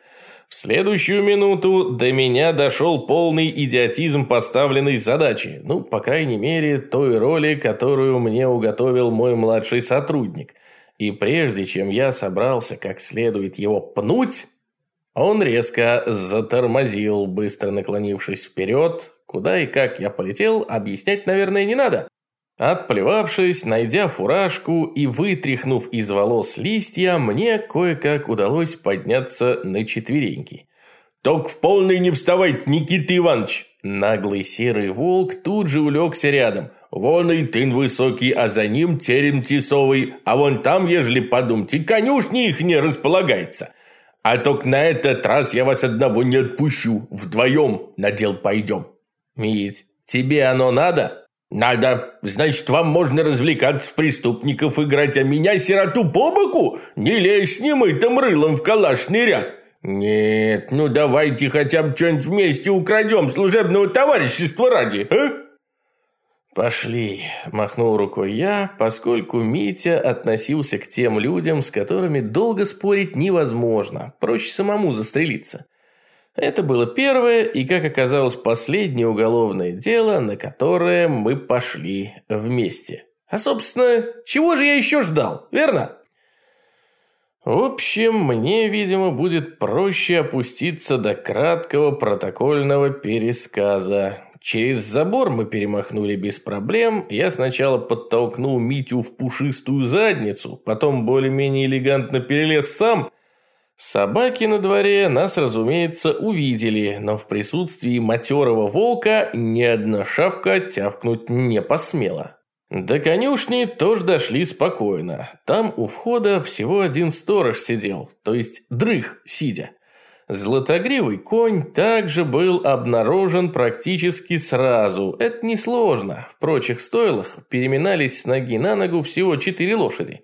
Speaker 1: В следующую минуту до меня дошел полный идиотизм поставленной задачи. Ну, по крайней мере, той роли, которую мне уготовил мой младший сотрудник. И прежде чем я собрался как следует его пнуть, он резко затормозил, быстро наклонившись вперед. Куда и как я полетел, объяснять, наверное, не надо. Отплевавшись, найдя фуражку и вытряхнув из волос листья, мне кое-как удалось подняться на четвереньки. «Ток в полный не вставайте, Никита Иванович!» Наглый серый волк тут же улегся рядом. «Вон и тын высокий, а за ним терем тесовый, а вон там, ежели подумайте, конюшни их не располагается. А только на этот раз я вас одного не отпущу, вдвоем на дел пойдем». «Мить, тебе оно надо?» «Надо. Значит, вам можно развлекаться в преступников играть, а меня, сироту, по боку? Не лезь с немытым рылом в калашный ряд». «Нет, ну давайте хотя бы что-нибудь вместе украдем служебного товарищества ради, а?» «Пошли», – махнул рукой я, поскольку Митя относился к тем людям, с которыми долго спорить невозможно, проще самому застрелиться. Это было первое и, как оказалось, последнее уголовное дело, на которое мы пошли вместе. А, собственно, чего же я еще ждал, верно? В общем, мне, видимо, будет проще опуститься до краткого протокольного пересказа. Через забор мы перемахнули без проблем. Я сначала подтолкнул Митю в пушистую задницу, потом более-менее элегантно перелез сам – Собаки на дворе нас, разумеется, увидели, но в присутствии матерого волка ни одна шавка тявкнуть не посмела. До конюшни тоже дошли спокойно. Там у входа всего один сторож сидел, то есть дрых сидя. Златогривый конь также был обнаружен практически сразу. Это несложно. В прочих стойлах переминались с ноги на ногу всего четыре лошади.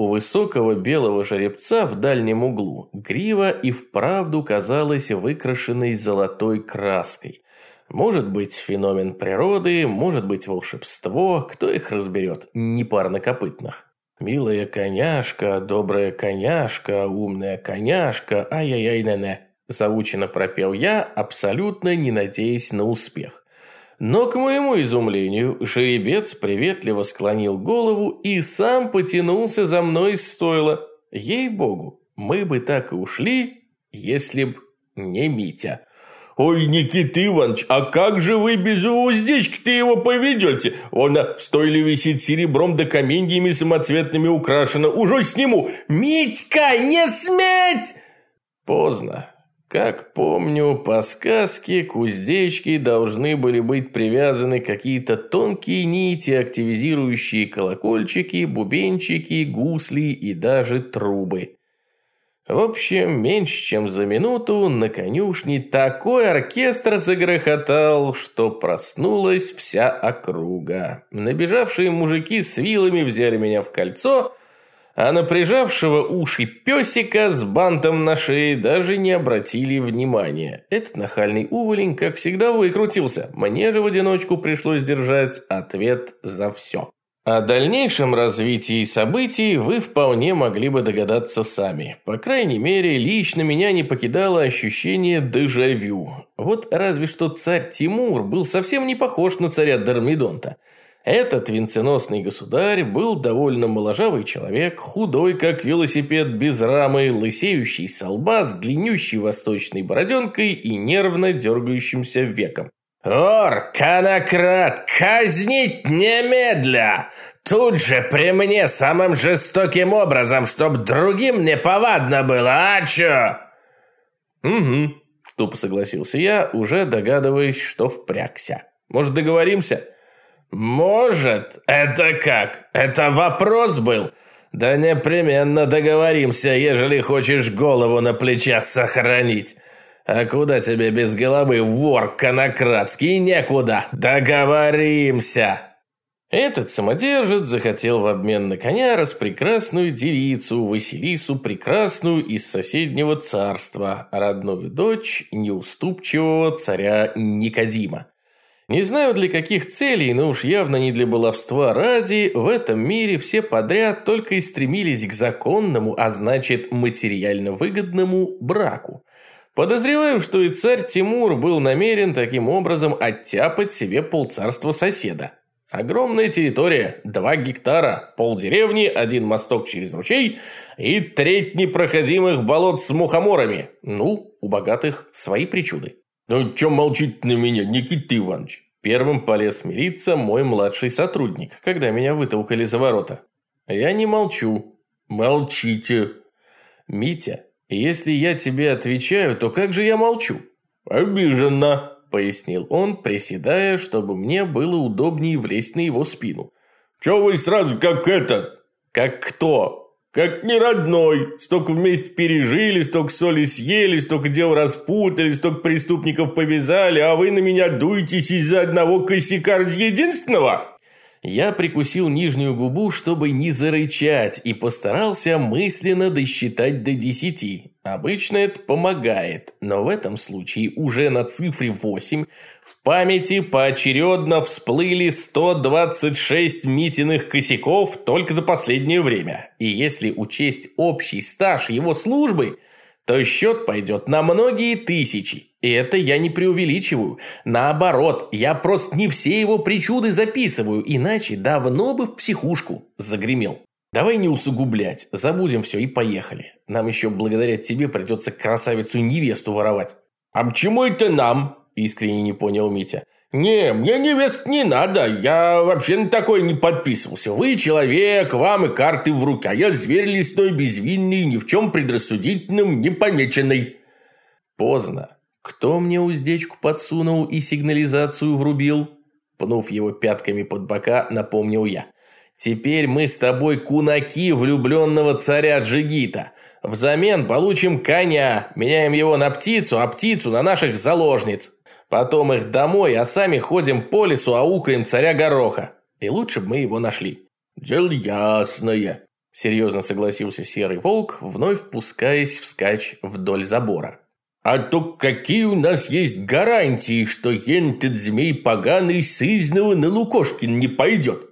Speaker 1: У высокого белого жеребца в дальнем углу грива и вправду казалась выкрашенной золотой краской. Может быть феномен природы, может быть волшебство, кто их разберет, непарнокопытных. «Милая коняшка, добрая коняшка, умная коняшка, ай-яй-яй-не-не», заучено пропел я, абсолютно не надеясь на успех. Но, к моему изумлению, жеребец приветливо склонил голову и сам потянулся за мной из стойла. Ей-богу, мы бы так и ушли, если б не Митя. «Ой, Никита Иванович, а как же вы без уздечки-то его поведете? Он в стойле висит серебром да каменьями самоцветными украшено. Уже сниму! Митька, не сметь!» Поздно. Как помню, по сказке к уздечке должны были быть привязаны какие-то тонкие нити, активизирующие колокольчики, бубенчики, гусли и даже трубы. В общем, меньше чем за минуту на конюшне такой оркестр загрохотал, что проснулась вся округа. Набежавшие мужики с вилами взяли меня в кольцо – а на прижавшего уши песика с бантом на шее даже не обратили внимания. Этот нахальный уволень, как всегда, выкрутился. Мне же в одиночку пришлось держать ответ за все. О дальнейшем развитии событий вы вполне могли бы догадаться сами. По крайней мере, лично меня не покидало ощущение дежавю. Вот разве что царь Тимур был совсем не похож на царя Дармидонта. Этот венценосный государь был довольно моложавый человек, худой, как велосипед без рамы, лысеющий со лба, с длиннющей восточной бороденкой и нервно дергающимся веком. «Ор, конократ, казнить немедля! Тут же при мне самым жестоким образом, чтоб другим не повадно было, а чё?» «Угу», – тупо согласился я, уже догадываясь, что впрягся. «Может, договоримся?» «Может? Это как? Это вопрос был?» «Да непременно договоримся, ежели хочешь голову на плечах сохранить». «А куда тебе без головы, вор конократский? Некуда! Договоримся!» Этот самодержец захотел в обмен на коня распрекрасную девицу, Василису Прекрасную из соседнего царства, родную дочь неуступчивого царя Никодима. Не знаю для каких целей, но уж явно не для баловства ради, в этом мире все подряд только и стремились к законному, а значит материально выгодному браку. Подозреваю, что и царь Тимур был намерен таким образом оттяпать себе полцарства соседа. Огромная территория, два гектара, полдеревни, один мосток через ручей и треть непроходимых болот с мухоморами. Ну, у богатых свои причуды. «Ну, чё молчит на меня, Никита Иванович?» Первым полез мириться мой младший сотрудник, когда меня вытолкали за ворота. «Я не молчу». «Молчите». «Митя, если я тебе отвечаю, то как же я молчу?» «Обиженно», – пояснил он, приседая, чтобы мне было удобнее влезть на его спину. «Чё вы сразу как этот?» «Как кто?» «Как не родной. Столько вместе пережили, столько соли съели, столько дел распутали, столько преступников повязали, а вы на меня дуетесь из-за одного косяка единственного?» Я прикусил нижнюю губу, чтобы не зарычать, и постарался мысленно досчитать до десяти. Обычно это помогает, но в этом случае уже на цифре 8 в памяти поочередно всплыли 126 Митиных косяков только за последнее время. И если учесть общий стаж его службы, то счет пойдет на многие тысячи. И это я не преувеличиваю. Наоборот, я просто не все его причуды записываю, иначе давно бы в психушку загремел. Давай не усугублять, забудем все и поехали. Нам еще благодаря тебе придется красавицу-невесту воровать. А почему это нам? Искренне не понял Митя. «Не, мне невест не надо, я вообще на такое не подписывался. Вы человек, вам и карты в руке, а я зверь лесной, безвинный, ни в чем предрассудительным, непомеченный». Поздно. «Кто мне уздечку подсунул и сигнализацию врубил?» Пнув его пятками под бока, напомнил я. «Теперь мы с тобой кунаки влюбленного царя Джигита. Взамен получим коня, меняем его на птицу, а птицу на наших заложниц. Потом их домой, а сами ходим по лесу, аукаем царя Гороха. И лучше бы мы его нашли». «Дело ясное», – серьезно согласился Серый Волк, вновь пускаясь вскачь вдоль забора. А то какие у нас есть гарантии, что ентед змей поганый сызного на Лукошкин не пойдет?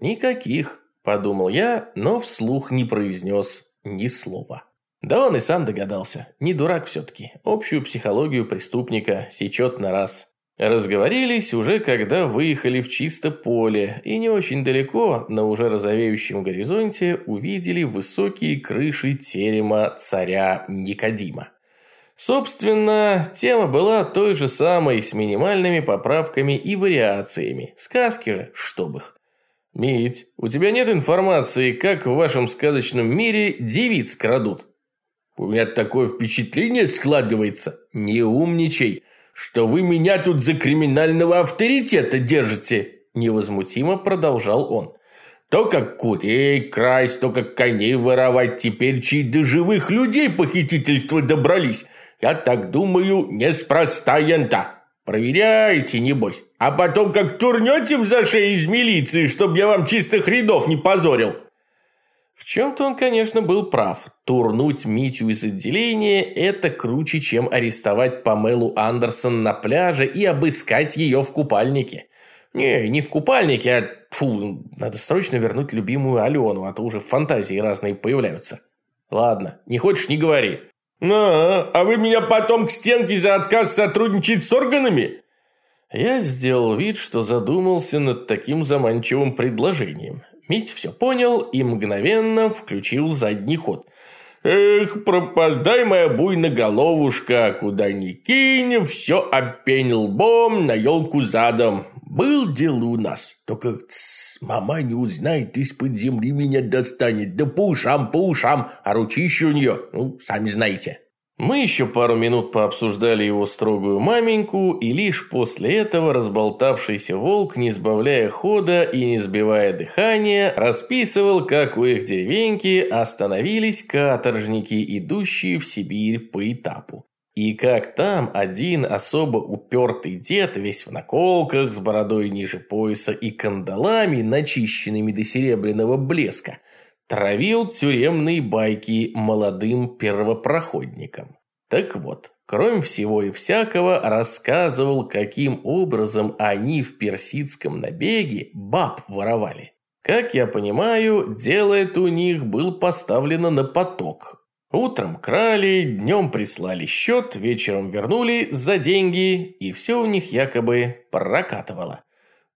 Speaker 1: Никаких, подумал я, но вслух не произнес ни слова. Да он и сам догадался. Не дурак все-таки. Общую психологию преступника сечет на раз. Разговорились уже когда выехали в чисто поле, и не очень далеко, на уже розовеющем горизонте, увидели высокие крыши терема царя Никодима. Собственно, тема была той же самой, с минимальными поправками и вариациями. Сказки же, чтоб их. «Мить, у тебя нет информации, как в вашем сказочном мире девиц крадут?» «У меня такое впечатление складывается. Не умничай, что вы меня тут за криминального авторитета держите!» Невозмутимо продолжал он. То как курей красть, то как коней воровать, теперь чьи до живых людей похитительства добрались. Я так думаю, неспроста ента. Проверяйте, небось. А потом как турнете в зашей из милиции, чтобы я вам чистых рядов не позорил. В чем-то он, конечно, был прав. Турнуть Митю из отделения – это круче, чем арестовать Памелу Андерсон на пляже и обыскать ее в купальнике. Не, не в купальнике, а... Фу, надо срочно вернуть любимую Алену, а то уже фантазии разные появляются. Ладно, не хочешь, не говори.
Speaker 3: А, а вы меня потом к стенке за отказ сотрудничать с органами?
Speaker 1: Я сделал вид, что задумался над таким заманчивым предложением. Мить все понял и мгновенно включил задний ход.
Speaker 3: Эх, пропадай, моя буйноголовушка, куда ни кинь, все опень лбом, на елку задом. Был дело у нас, только мама не узнает, из-под земли меня достанет, да по ушам, по ушам, а ручище у нее, ну, сами знаете.
Speaker 1: Мы еще пару минут пообсуждали его строгую маменьку, и лишь после этого разболтавшийся волк, не сбавляя хода и не сбивая дыхания, расписывал, как у их деревеньки остановились каторжники, идущие в Сибирь по этапу. И как там один особо упертый дед, весь в наколках, с бородой ниже пояса и кандалами, начищенными до серебряного блеска – травил тюремные байки молодым первопроходникам. Так вот, кроме всего и всякого, рассказывал, каким образом они в персидском набеге баб воровали. Как я понимаю, дело это у них было поставлено на поток. Утром крали, днем прислали счет, вечером вернули за деньги, и все у них якобы прокатывало.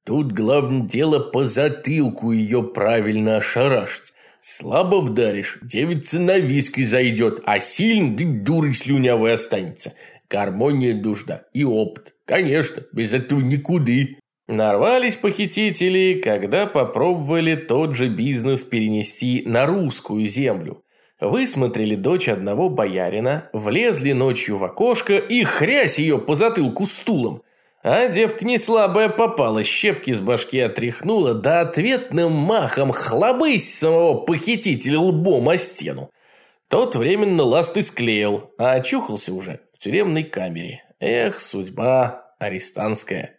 Speaker 3: Тут главное дело по затылку ее правильно ошарашить. Слабо вдаришь, девица на виски зайдет, а сильно да дурой слюнявой останется. Гармония нужна и опыт. Конечно, без этого никуды.
Speaker 1: Нарвались похитители, когда попробовали тот же бизнес перенести на русскую землю. Высмотрели дочь одного боярина, влезли ночью в окошко и хрясь ее по затылку стулом. А девка не слабая попала, щепки с башки отряхнула, да ответным махом хлобысь самого похитителя лбом о стену. Тот временно ласты склеил, а очухался уже в тюремной камере. Эх, судьба арестантская.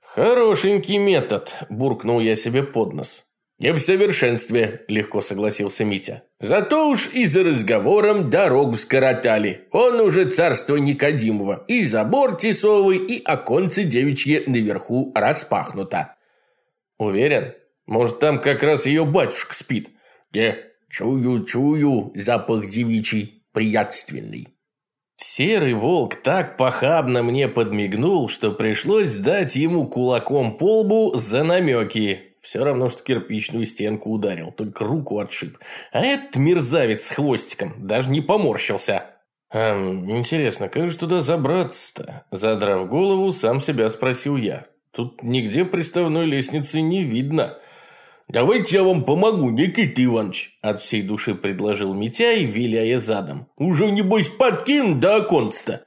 Speaker 1: «Хорошенький метод», – буркнул я себе под нос.
Speaker 3: «Не в совершенстве», – легко согласился Митя. «Зато уж и за разговором дорогу скоротали. Он уже царство Никодимова. И забор тесовый, и оконце девичье наверху распахнуто».
Speaker 1: «Уверен? Может, там как раз ее батюшка спит?»
Speaker 3: «Не, чую, чую, запах девичий приятственный».
Speaker 1: Серый волк так похабно мне подмигнул, что пришлось дать ему кулаком по лбу за намеки, все равно, что кирпичную стенку ударил, только руку отшиб. А этот мерзавец с хвостиком даже не поморщился. Эм, интересно, как же туда забраться-то? Задрав голову, сам себя спросил я. Тут нигде приставной лестницы не видно.
Speaker 3: «Давайте я вам помогу, Никита Иванович», –
Speaker 1: от всей души предложил Митяй, виляя задом.
Speaker 3: «Уже, небось, подкинут до оконца-то».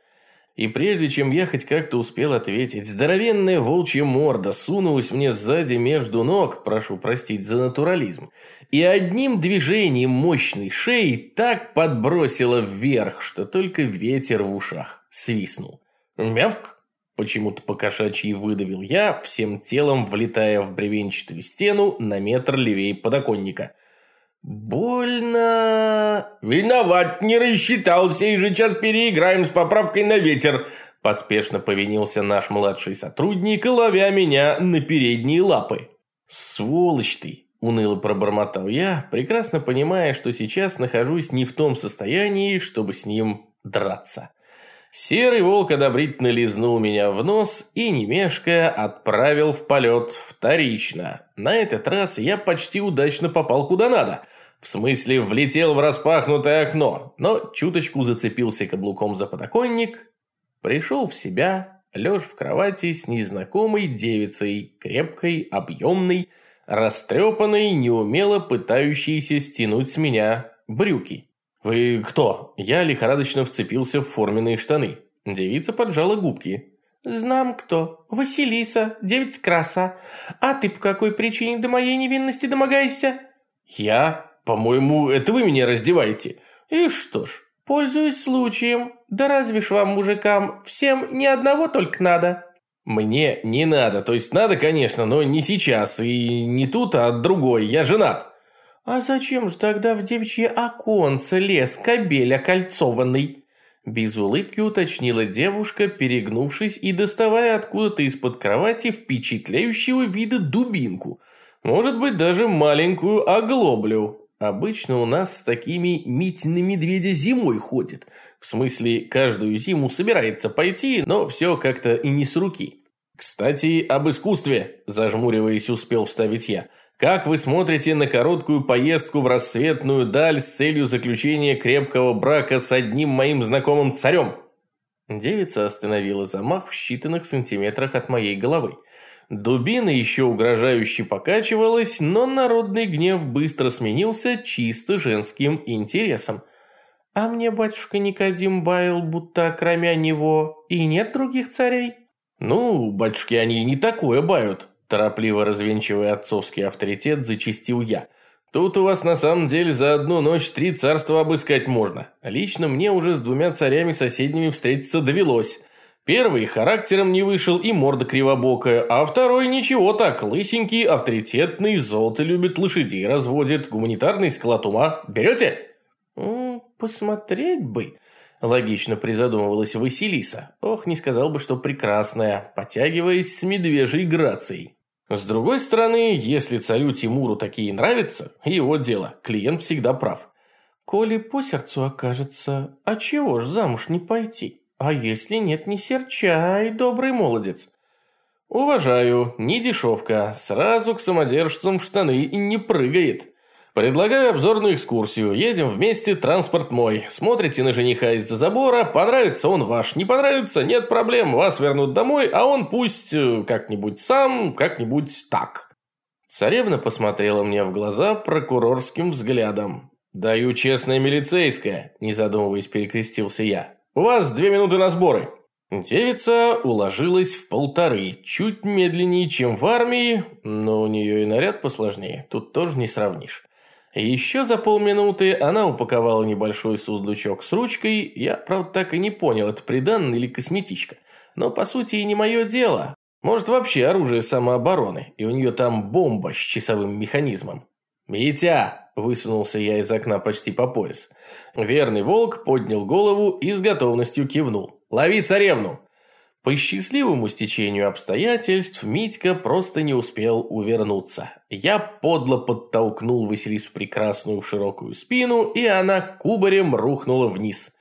Speaker 1: И прежде чем я хоть как-то успел ответить, здоровенная волчья морда сунулась мне сзади между ног, прошу простить за натурализм, и одним движением мощной шеи так подбросила вверх, что только ветер в ушах свистнул. «Мявк!» – почему-то покошачьи выдавил я, всем телом влетая в бревенчатую стену на метр левее подоконника – «Больно...»
Speaker 3: «Виноват, не рассчитался, и же сейчас переиграем с поправкой на ветер», поспешно повинился наш младший сотрудник, ловя меня на передние лапы.
Speaker 1: «Сволочь ты!» – уныло пробормотал я, прекрасно понимая, что сейчас нахожусь не в том состоянии, чтобы с ним драться. Серый волк одобрительно лизнул меня в нос и, не мешкая, отправил в полет вторично. На этот раз я почти удачно попал куда надо. В смысле, влетел в распахнутое окно, но чуточку зацепился каблуком за подоконник, пришел в себя, лежа в кровати с незнакомой девицей, крепкой, объемной, растрепанной, неумело пытающейся стянуть с меня брюки. «Вы кто?» Я лихорадочно вцепился в форменные штаны. Девица поджала губки.
Speaker 5: «Знам кто. Василиса, девица краса. А ты по какой причине до моей невинности домогаешься?»
Speaker 1: «Я? По-моему, это вы меня раздеваете».
Speaker 5: «И что ж, пользуюсь случаем. Да разве ж вам, мужикам, всем ни одного только надо?»
Speaker 1: «Мне не надо. То есть надо, конечно, но не сейчас. И не тут, а другой. Я женат».
Speaker 5: «А зачем же тогда в девичье оконце лез кобель окольцованный?»
Speaker 1: Без улыбки уточнила девушка, перегнувшись и доставая откуда-то из-под кровати впечатляющего вида дубинку. Может быть, даже маленькую оглоблю. Обычно у нас с такими Митины медведя зимой ходит. В смысле, каждую зиму собирается пойти, но все как-то и не с руки. Кстати, об искусстве, зажмуриваясь, успел вставить я. Как вы смотрите на короткую поездку в рассветную даль с целью заключения крепкого брака с одним моим знакомым царем? Девица остановила замах в считанных сантиметрах от моей головы. Дубина еще угрожающе покачивалась, но народный гнев быстро сменился чисто женским интересом. «А мне батюшка Никодим баял, будто кроме него и нет других царей?» «Ну, батюшки, они не такое бают», торопливо развенчивая отцовский авторитет, зачистил я. «Тут у вас на самом деле за одну ночь три царства обыскать можно. Лично мне уже с двумя царями соседними встретиться довелось». Первый характером не вышел и морда кривобокая, а второй ничего так, лысенький, авторитетный, золото любит, лошадей разводит, гуманитарный склад ума. Берете? посмотреть бы. Логично призадумывалась Василиса. Ох, не сказал бы, что прекрасная, потягиваясь с медвежьей грацией. С другой стороны, если царю Тимуру такие нравятся, его дело, клиент всегда прав. Коли по сердцу окажется, а чего ж замуж не пойти? А если нет, не серчай, добрый молодец. Уважаю, не дешевка, сразу к самодержцам в штаны не прыгает. Предлагаю обзорную экскурсию, едем вместе, транспорт мой. Смотрите на жениха из-за забора, понравится он ваш, не понравится, нет проблем, вас вернут домой, а он пусть э, как-нибудь сам, как-нибудь так. Царевна посмотрела мне в глаза прокурорским взглядом. «Даю честное милицейское», – не задумываясь, перекрестился я. У вас две минуты на сборы». Девица уложилась в полторы, чуть медленнее, чем в армии, но у нее и наряд посложнее, тут тоже не сравнишь. Еще за полминуты она упаковала небольшой сундучок с ручкой, я, правда, так и не понял, это приданное или косметичка. Но, по сути, и не мое дело. Может, вообще оружие самообороны, и у нее там бомба с часовым механизмом. «Митя!» Высунулся я из окна почти по пояс. Верный волк поднял голову и с готовностью кивнул. «Лови царевну!» По счастливому стечению обстоятельств Митька просто не успел увернуться. Я подло подтолкнул Василису Прекрасную в широкую спину, и она кубарем рухнула вниз.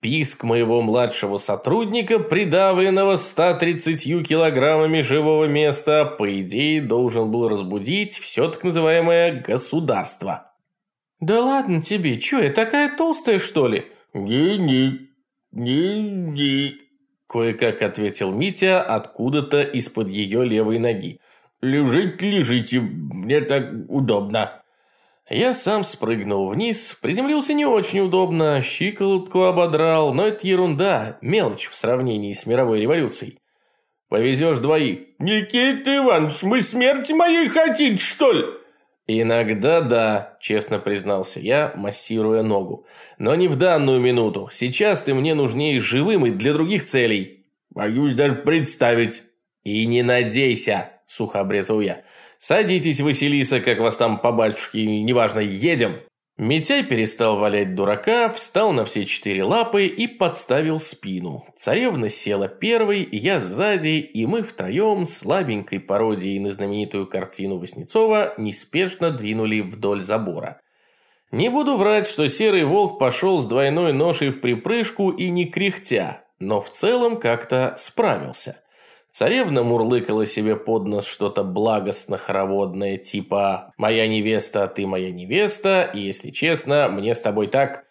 Speaker 1: Писк моего младшего сотрудника, придавленного 130 килограммами живого места, по идее, должен был разбудить все так называемое государство. «Да ладно тебе, чё, я такая толстая, что ли?»
Speaker 6: «Не-не, не-не»,
Speaker 1: кое-как ответил Митя откуда-то из-под ее левой ноги.
Speaker 6: «Лежите, лежите, мне так удобно».
Speaker 1: Я сам спрыгнул вниз, приземлился не очень удобно, щиколотку ободрал, но это ерунда, мелочь в сравнении с мировой революцией. Повезешь двоих.
Speaker 6: Никита Иванович, мы смерти моей хотите, что ли?
Speaker 1: Иногда да, честно признался я, массируя ногу. Но не в данную минуту. Сейчас ты мне нужнее живым и для других целей.
Speaker 6: Боюсь даже представить.
Speaker 1: И не надейся, сухо обрезал я. «Садитесь, Василиса, как вас там по батюшке, неважно, едем!» Митяй перестал валять дурака, встал на все четыре лапы и подставил спину. Царевна села первой, я сзади, и мы втроем, слабенькой пародией на знаменитую картину Васнецова, неспешно двинули вдоль забора. Не буду врать, что серый волк пошел с двойной ношей в припрыжку и не кряхтя, но в целом как-то справился. Царевна мурлыкала себе под нос что-то благостно-хороводное, типа «Моя невеста, ты моя невеста, и, если честно, мне с тобой так...»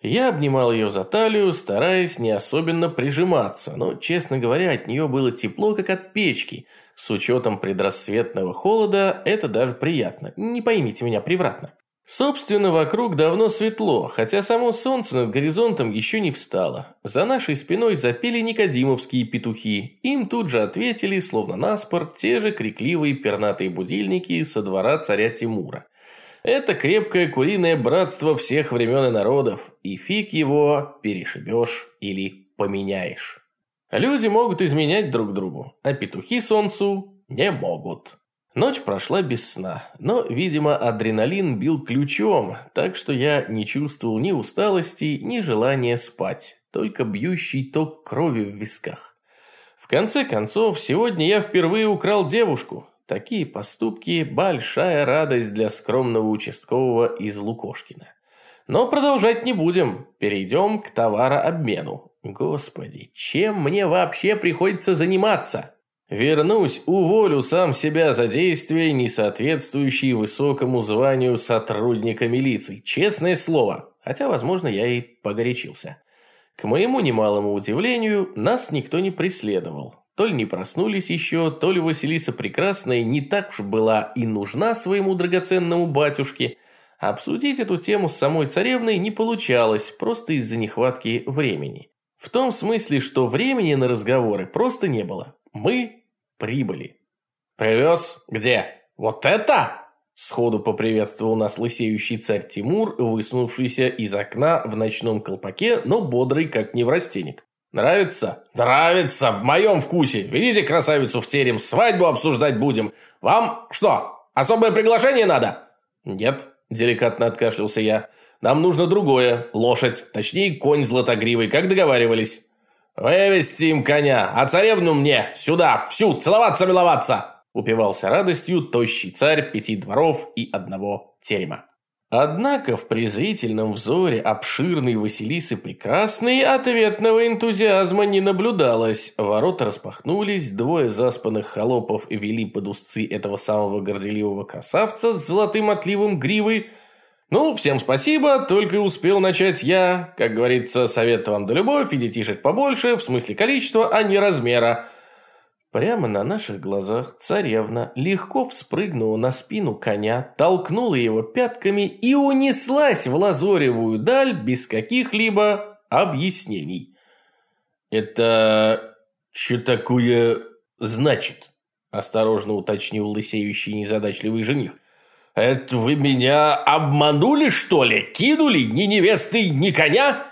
Speaker 1: Я обнимал ее за талию, стараясь не особенно прижиматься, но, честно говоря, от нее было тепло, как от печки. С учетом предрассветного холода это даже приятно. Не поймите меня превратно. Собственно, вокруг давно светло, хотя само солнце над горизонтом еще не встало. За нашей спиной запели никодимовские петухи. Им тут же ответили, словно на спорт, те же крикливые пернатые будильники со двора царя Тимура. Это крепкое куриное братство всех времен и народов, и фиг его перешибешь или поменяешь. Люди могут изменять друг другу, а петухи солнцу не могут. Ночь прошла без сна, но, видимо, адреналин бил ключом, так что я не чувствовал ни усталости, ни желания спать. только бьющий ток крови в висках. В конце концов, сегодня я впервые украл девушку. Такие поступки – большая радость для скромного участкового из Лукошкина. Но продолжать не будем, перейдем к товарообмену. Господи, чем мне вообще приходится заниматься? Вернусь, уволю сам себя за действия, не соответствующие высокому званию сотрудника милиции. Честное слово. Хотя, возможно, я и погорячился. К моему немалому удивлению, нас никто не преследовал. То ли не проснулись еще, то ли Василиса Прекрасная не так уж была и нужна своему драгоценному батюшке. Обсудить эту тему с самой царевной не получалось, просто из-за нехватки времени. В том смысле, что времени на разговоры просто не было. Мы прибыли. «Привез? Где? Вот это?» Сходу поприветствовал нас лысеющий царь Тимур, высунувшийся из окна в ночном колпаке, но бодрый, как неврастенник. «Нравится?» «Нравится! В моем вкусе! Ведите красавицу в терем, свадьбу обсуждать будем! Вам что, особое приглашение надо?» «Нет», – деликатно откашлялся я. «Нам нужно другое. Лошадь, точнее конь златогривый, как договаривались». «Вывести им коня, а царевну мне, сюда, всю, целоваться-миловаться!» Упивался радостью тощий царь пяти дворов и одного терема. Однако в презрительном взоре обширной Василисы Прекрасной ответного энтузиазма не наблюдалось. Ворота распахнулись, двое заспанных холопов вели под узцы этого самого горделивого красавца с золотым отливом гривы. Ну, всем спасибо, только успел начать я. Как говорится, совет вам да любовь, и детишек побольше, в смысле количества, а не размера. Прямо на наших глазах царевна легко вспрыгнула на спину коня, толкнула его пятками и унеслась в лазоревую даль без каких-либо объяснений. «Это что такое значит?» – осторожно уточнил лысеющий незадачливый жених. «Это вы меня обманули, что ли? Кинули ни невесты, ни коня?»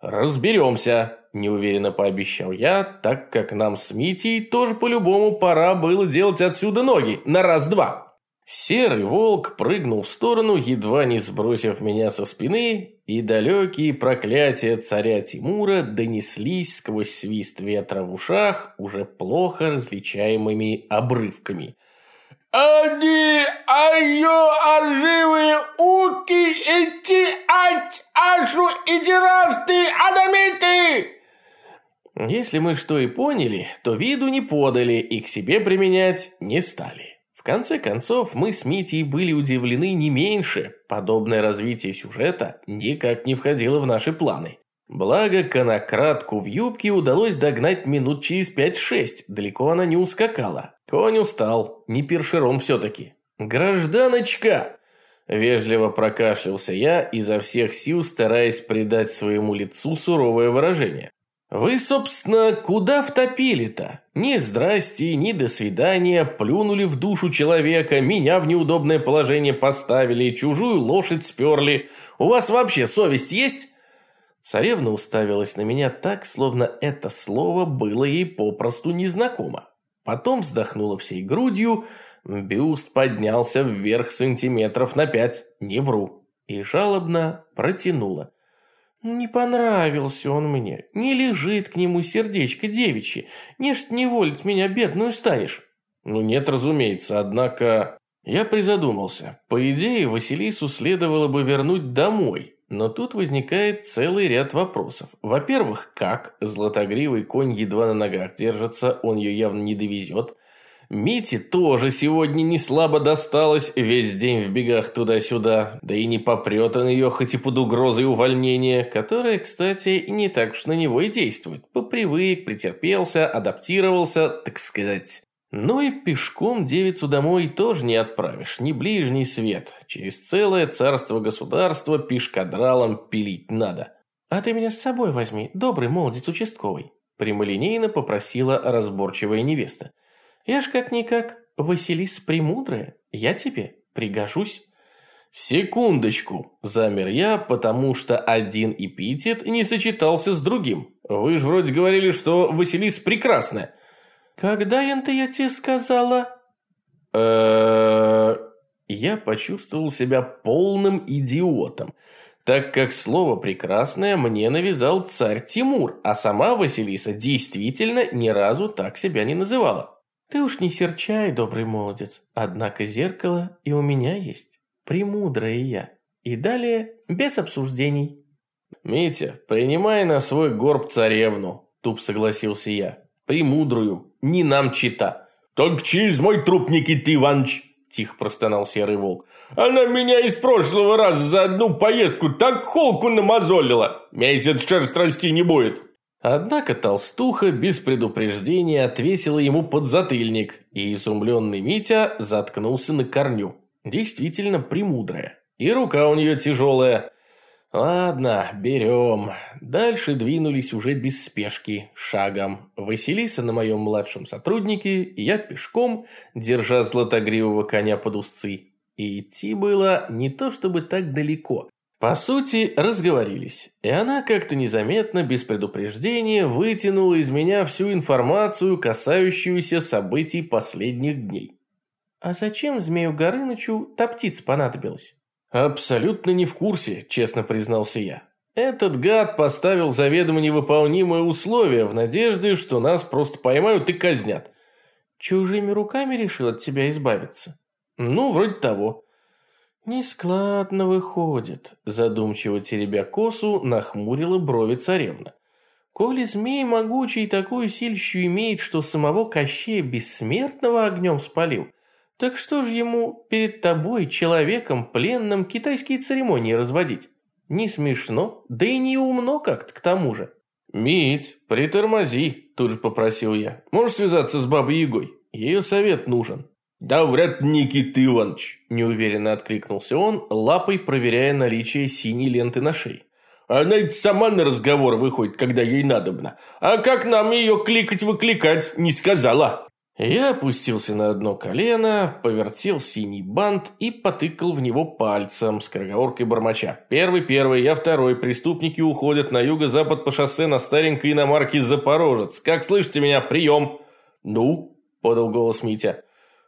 Speaker 1: «Разберемся», – неуверенно пообещал я, так как нам с Митей тоже по-любому пора было делать отсюда ноги на раз-два. Серый волк прыгнул в сторону, едва не сбросив меня со спины, и далекие проклятия царя Тимура донеслись сквозь свист ветра в ушах уже плохо различаемыми обрывками.
Speaker 7: «Они, айо, арживые уки, идти, ать, ашу, ты, адамиты!»
Speaker 1: Если мы что и поняли, то виду не подали и к себе применять не стали. В конце концов, мы с Митей были удивлены не меньше. Подобное развитие сюжета никак не входило в наши планы. Благо, конократку в юбке удалось догнать минут через 5-6, далеко она не ускакала. Конь устал, не першером все-таки. «Гражданочка!» Вежливо прокашлялся я, изо всех сил стараясь придать своему лицу суровое выражение. «Вы, собственно, куда втопили-то? Ни здрасте, ни до свидания, плюнули в душу человека, меня в неудобное положение поставили, чужую лошадь сперли. У вас вообще совесть есть?» Царевна уставилась на меня так, словно это слово было ей попросту незнакомо. Потом вздохнула всей грудью, бюст поднялся вверх сантиметров на пять, не вру, и жалобно протянула. Не понравился он мне, не лежит к нему сердечко девичье, не ж не волить меня бедную станешь. Ну нет, разумеется, однако... Я призадумался. По идее, Василису следовало бы вернуть домой, но тут возникает целый ряд вопросов. Во-первых, как? Златогривый конь едва на ногах держится, он ее явно не довезет. Мите тоже сегодня не слабо досталось, весь день в бегах туда-сюда, да и не попрет он ее хоть и под угрозой увольнения, которая, кстати, не так уж на него и действует. Попривык, претерпелся, адаптировался, так сказать. Ну и пешком девицу домой тоже не отправишь, ни ближний свет. Через целое царство-государство пешкадралом пилить надо. «А ты меня с собой возьми, добрый молодец участковый», прямолинейно попросила разборчивая невеста. Я ж как-никак Василис Премудрая, я тебе пригожусь». «Секундочку!» – замер я, потому что один эпитет не сочетался с другим. Вы же вроде говорили, что Василис прекрасная. «Когда это я тебе сказала?» Я почувствовал себя полным идиотом. так как слово «прекрасное» мне навязал царь Тимур, а сама Василиса действительно ни разу так себя не называла. Ты уж не серчай, добрый молодец, однако зеркало и у меня есть, премудрое я. И далее без обсуждений. «Митя, принимай на свой горб царевну», – туп согласился я. «Премудрую, не нам чита».
Speaker 8: «Только через мой труп, Никита Иванович», – тихо простонал серый волк. «Она меня из прошлого раза за одну поездку так холку намазолила. Месяц шерсть расти не будет».
Speaker 1: Однако толстуха без предупреждения отвесила ему подзатыльник, и изумленный Митя заткнулся на корню. Действительно премудрая. И рука у нее тяжелая. Ладно, берем. Дальше двинулись уже без спешки, шагом. Василиса на моем младшем сотруднике, я пешком, держа златогривого коня под узцы. И идти было не то чтобы так далеко. По сути, разговорились, и она как-то незаметно, без предупреждения, вытянула из меня всю информацию, касающуюся событий последних дней. «А зачем Змею Горынычу та птица понадобилась?» «Абсолютно не в курсе», – честно признался я. «Этот гад поставил заведомо невыполнимые условия в надежде, что нас просто поймают и казнят». «Чужими руками решил от тебя избавиться?» «Ну, вроде того». «Нескладно выходит», – задумчиво теребя косу, нахмурила брови царевна. «Коли змей могучий такую сильщу имеет, что самого Кощея бессмертного огнем спалил, так что же ему перед тобой, человеком пленным, китайские церемонии разводить? Не смешно, да и не умно как-то к тому же». «Мить, притормози», – тут же попросил я. «Можешь связаться с бабой Егой? Ее совет нужен».
Speaker 8: «Да вряд Никита Иванович», –
Speaker 1: неуверенно откликнулся он, лапой проверяя наличие синей ленты на шее.
Speaker 8: «Она ведь сама на разговор выходит, когда ей надобно. А как нам ее кликать-выкликать, не сказала».
Speaker 1: Я опустился на одно колено, повертел синий бант и потыкал в него пальцем, с скороговоркой бормоча. «Первый, первый, я второй. Преступники уходят на юго-запад по шоссе на старенькой иномарке «Запорожец». Как слышите меня? Прием!» «Ну?» – подал голос Митя.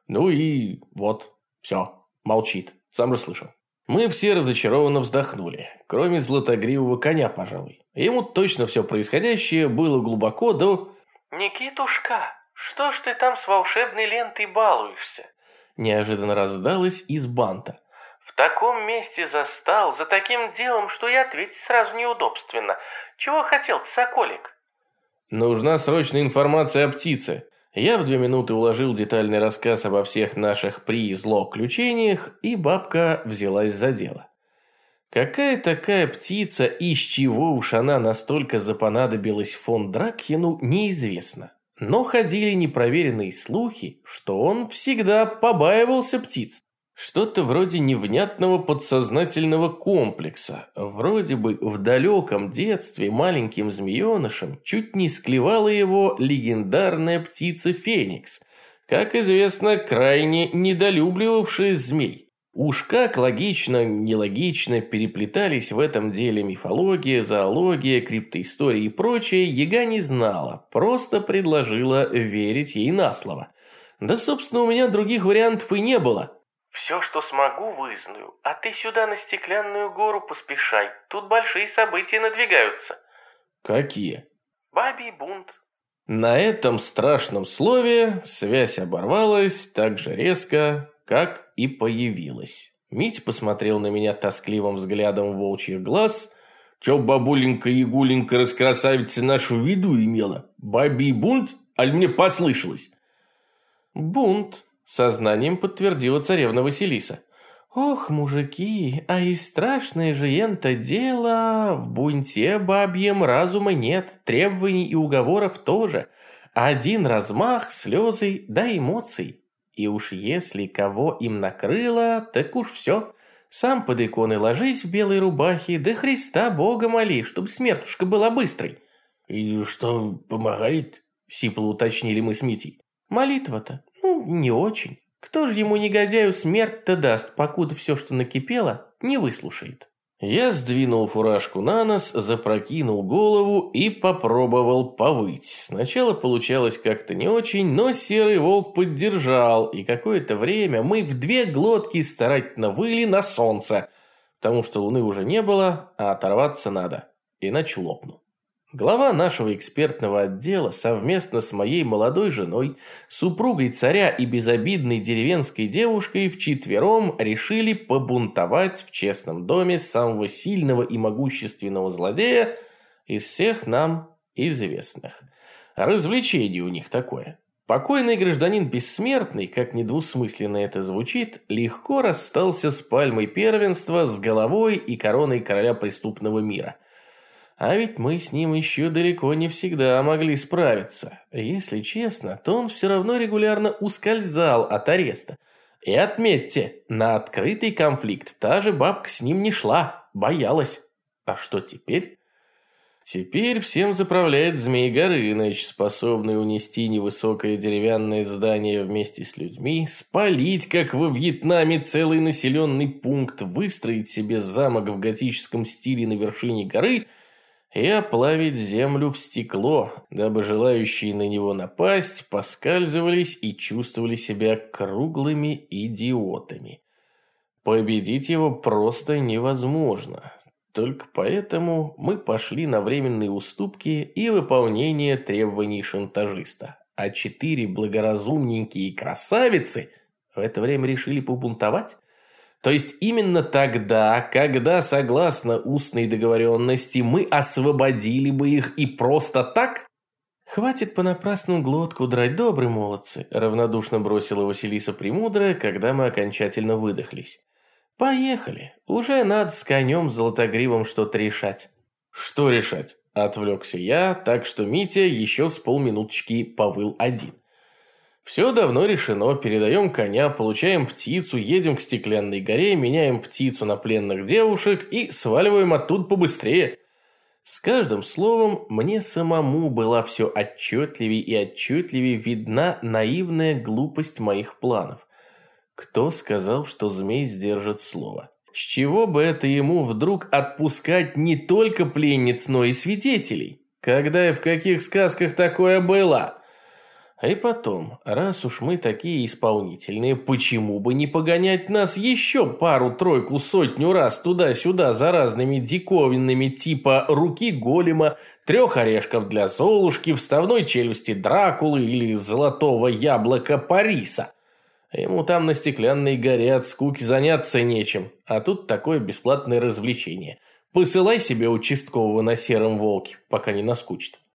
Speaker 1: Ну и вот, все, молчит, сам же слышал. Мы все разочарованно вздохнули, кроме златогривого коня, пожалуй. Ему точно все происходящее было глубоко до...
Speaker 9: «Никитушка, что ж ты там с волшебной лентой балуешься?»
Speaker 1: Неожиданно раздалось из банта.
Speaker 9: «В таком месте застал, за таким делом, что и ответить сразу неудобственно. Чего хотел соколик?»
Speaker 1: «Нужна срочная информация о птице. Я в две минуты уложил детальный рассказ обо всех наших при- и злоключениях, и бабка взялась за дело. Какая такая птица и с чего уж она настолько запонадобилась фон Дракхену, неизвестно. Но ходили непроверенные слухи, что он всегда побаивался птиц. Что-то вроде невнятного подсознательного комплекса. Вроде бы в далеком детстве маленьким змеенышем чуть не склевала его легендарная птица Феникс, как известно, крайне недолюбливавшая змей. Уж как логично, нелогично переплетались в этом деле мифология, зоология, криптоистория и прочее, Яга не знала, просто предложила верить ей на слово. Да, собственно, у меня других вариантов и не было.
Speaker 9: «Все, что смогу, вызнаю, а ты сюда на стеклянную гору поспешай, тут большие события надвигаются».
Speaker 1: «Какие?»
Speaker 9: «Бабий бунт».
Speaker 1: На этом страшном слове связь оборвалась так же резко, как и появилась. Мить посмотрел на меня тоскливым взглядом волчьих глаз.
Speaker 8: «Че бабуленька-ягуленька раскрасавица нашу виду имела? Бабий бунт? Аль мне послышалось?»
Speaker 1: «Бунт», Сознанием подтвердила царевна Василиса. «Ох, мужики, а и страшное же ента дело, в бунте бабьем разума нет, требований и уговоров тоже. Один размах, слезы да эмоций. И уж если кого им накрыло, так уж все. Сам под иконы ложись в белой рубахе, да Христа Бога моли, чтоб смертушка была быстрой».
Speaker 8: «И что помогает?»
Speaker 1: – сипло уточнили мы с Митей. «Молитва-то. Ну, не очень. Кто же ему негодяю смерть-то даст, покуда все, что накипело, не выслушает? Я сдвинул фуражку на нос, запрокинул голову и попробовал повыть. Сначала получалось как-то не очень, но серый волк поддержал, и какое-то время мы в две глотки старательно выли на солнце. потому что луны уже не было, а оторваться надо, иначе лопну. Глава нашего экспертного отдела совместно с моей молодой женой, супругой царя и безобидной деревенской девушкой вчетвером решили побунтовать в честном доме самого сильного и могущественного злодея из всех нам известных. Развлечение у них такое. Покойный гражданин бессмертный, как недвусмысленно это звучит, легко расстался с пальмой первенства, с головой и короной короля преступного мира – а ведь мы с ним еще далеко не всегда могли справиться. Если честно, то он все равно регулярно ускользал от ареста. И отметьте, на открытый конфликт та же бабка с ним не шла, боялась. А что теперь? Теперь всем заправляет Змей Горыныч, способный унести невысокое деревянное здание вместе с людьми, спалить, как во Вьетнаме, целый населенный пункт, выстроить себе замок в готическом стиле на вершине горы – и оплавить землю в стекло, дабы желающие на него напасть поскальзывались и чувствовали себя круглыми идиотами. Победить его просто невозможно. Только поэтому мы пошли на временные уступки и выполнение требований шантажиста. А четыре благоразумненькие красавицы в это время решили побунтовать? То есть именно тогда, когда, согласно устной договоренности, мы освободили бы их и просто так? «Хватит понапрасну глотку драть, добрые молодцы», равнодушно бросила Василиса Премудрая, когда мы окончательно выдохлись. «Поехали. Уже надо с конем золотогривом что-то решать». «Что решать?» – отвлекся я, так что Митя еще с полминуточки повыл один. Все давно решено, передаем коня, получаем птицу, едем к стеклянной горе, меняем птицу на пленных девушек и сваливаем оттуда побыстрее. С каждым словом мне самому была все отчетливее и отчетливее видна наивная глупость моих планов. Кто сказал, что змей сдержит слово? С чего бы это ему вдруг отпускать не только пленниц, но и свидетелей? Когда и в каких сказках такое было? А и потом, раз уж мы такие исполнительные, почему бы не погонять нас еще пару-тройку сотню раз туда-сюда за разными диковинными типа руки голема, трех орешков для Золушки, вставной челюсти Дракулы или золотого яблока Париса? Ему там на стеклянной горе от скуки заняться нечем, а тут такое бесплатное развлечение. Посылай себе участкового на сером волке, пока не наскучит.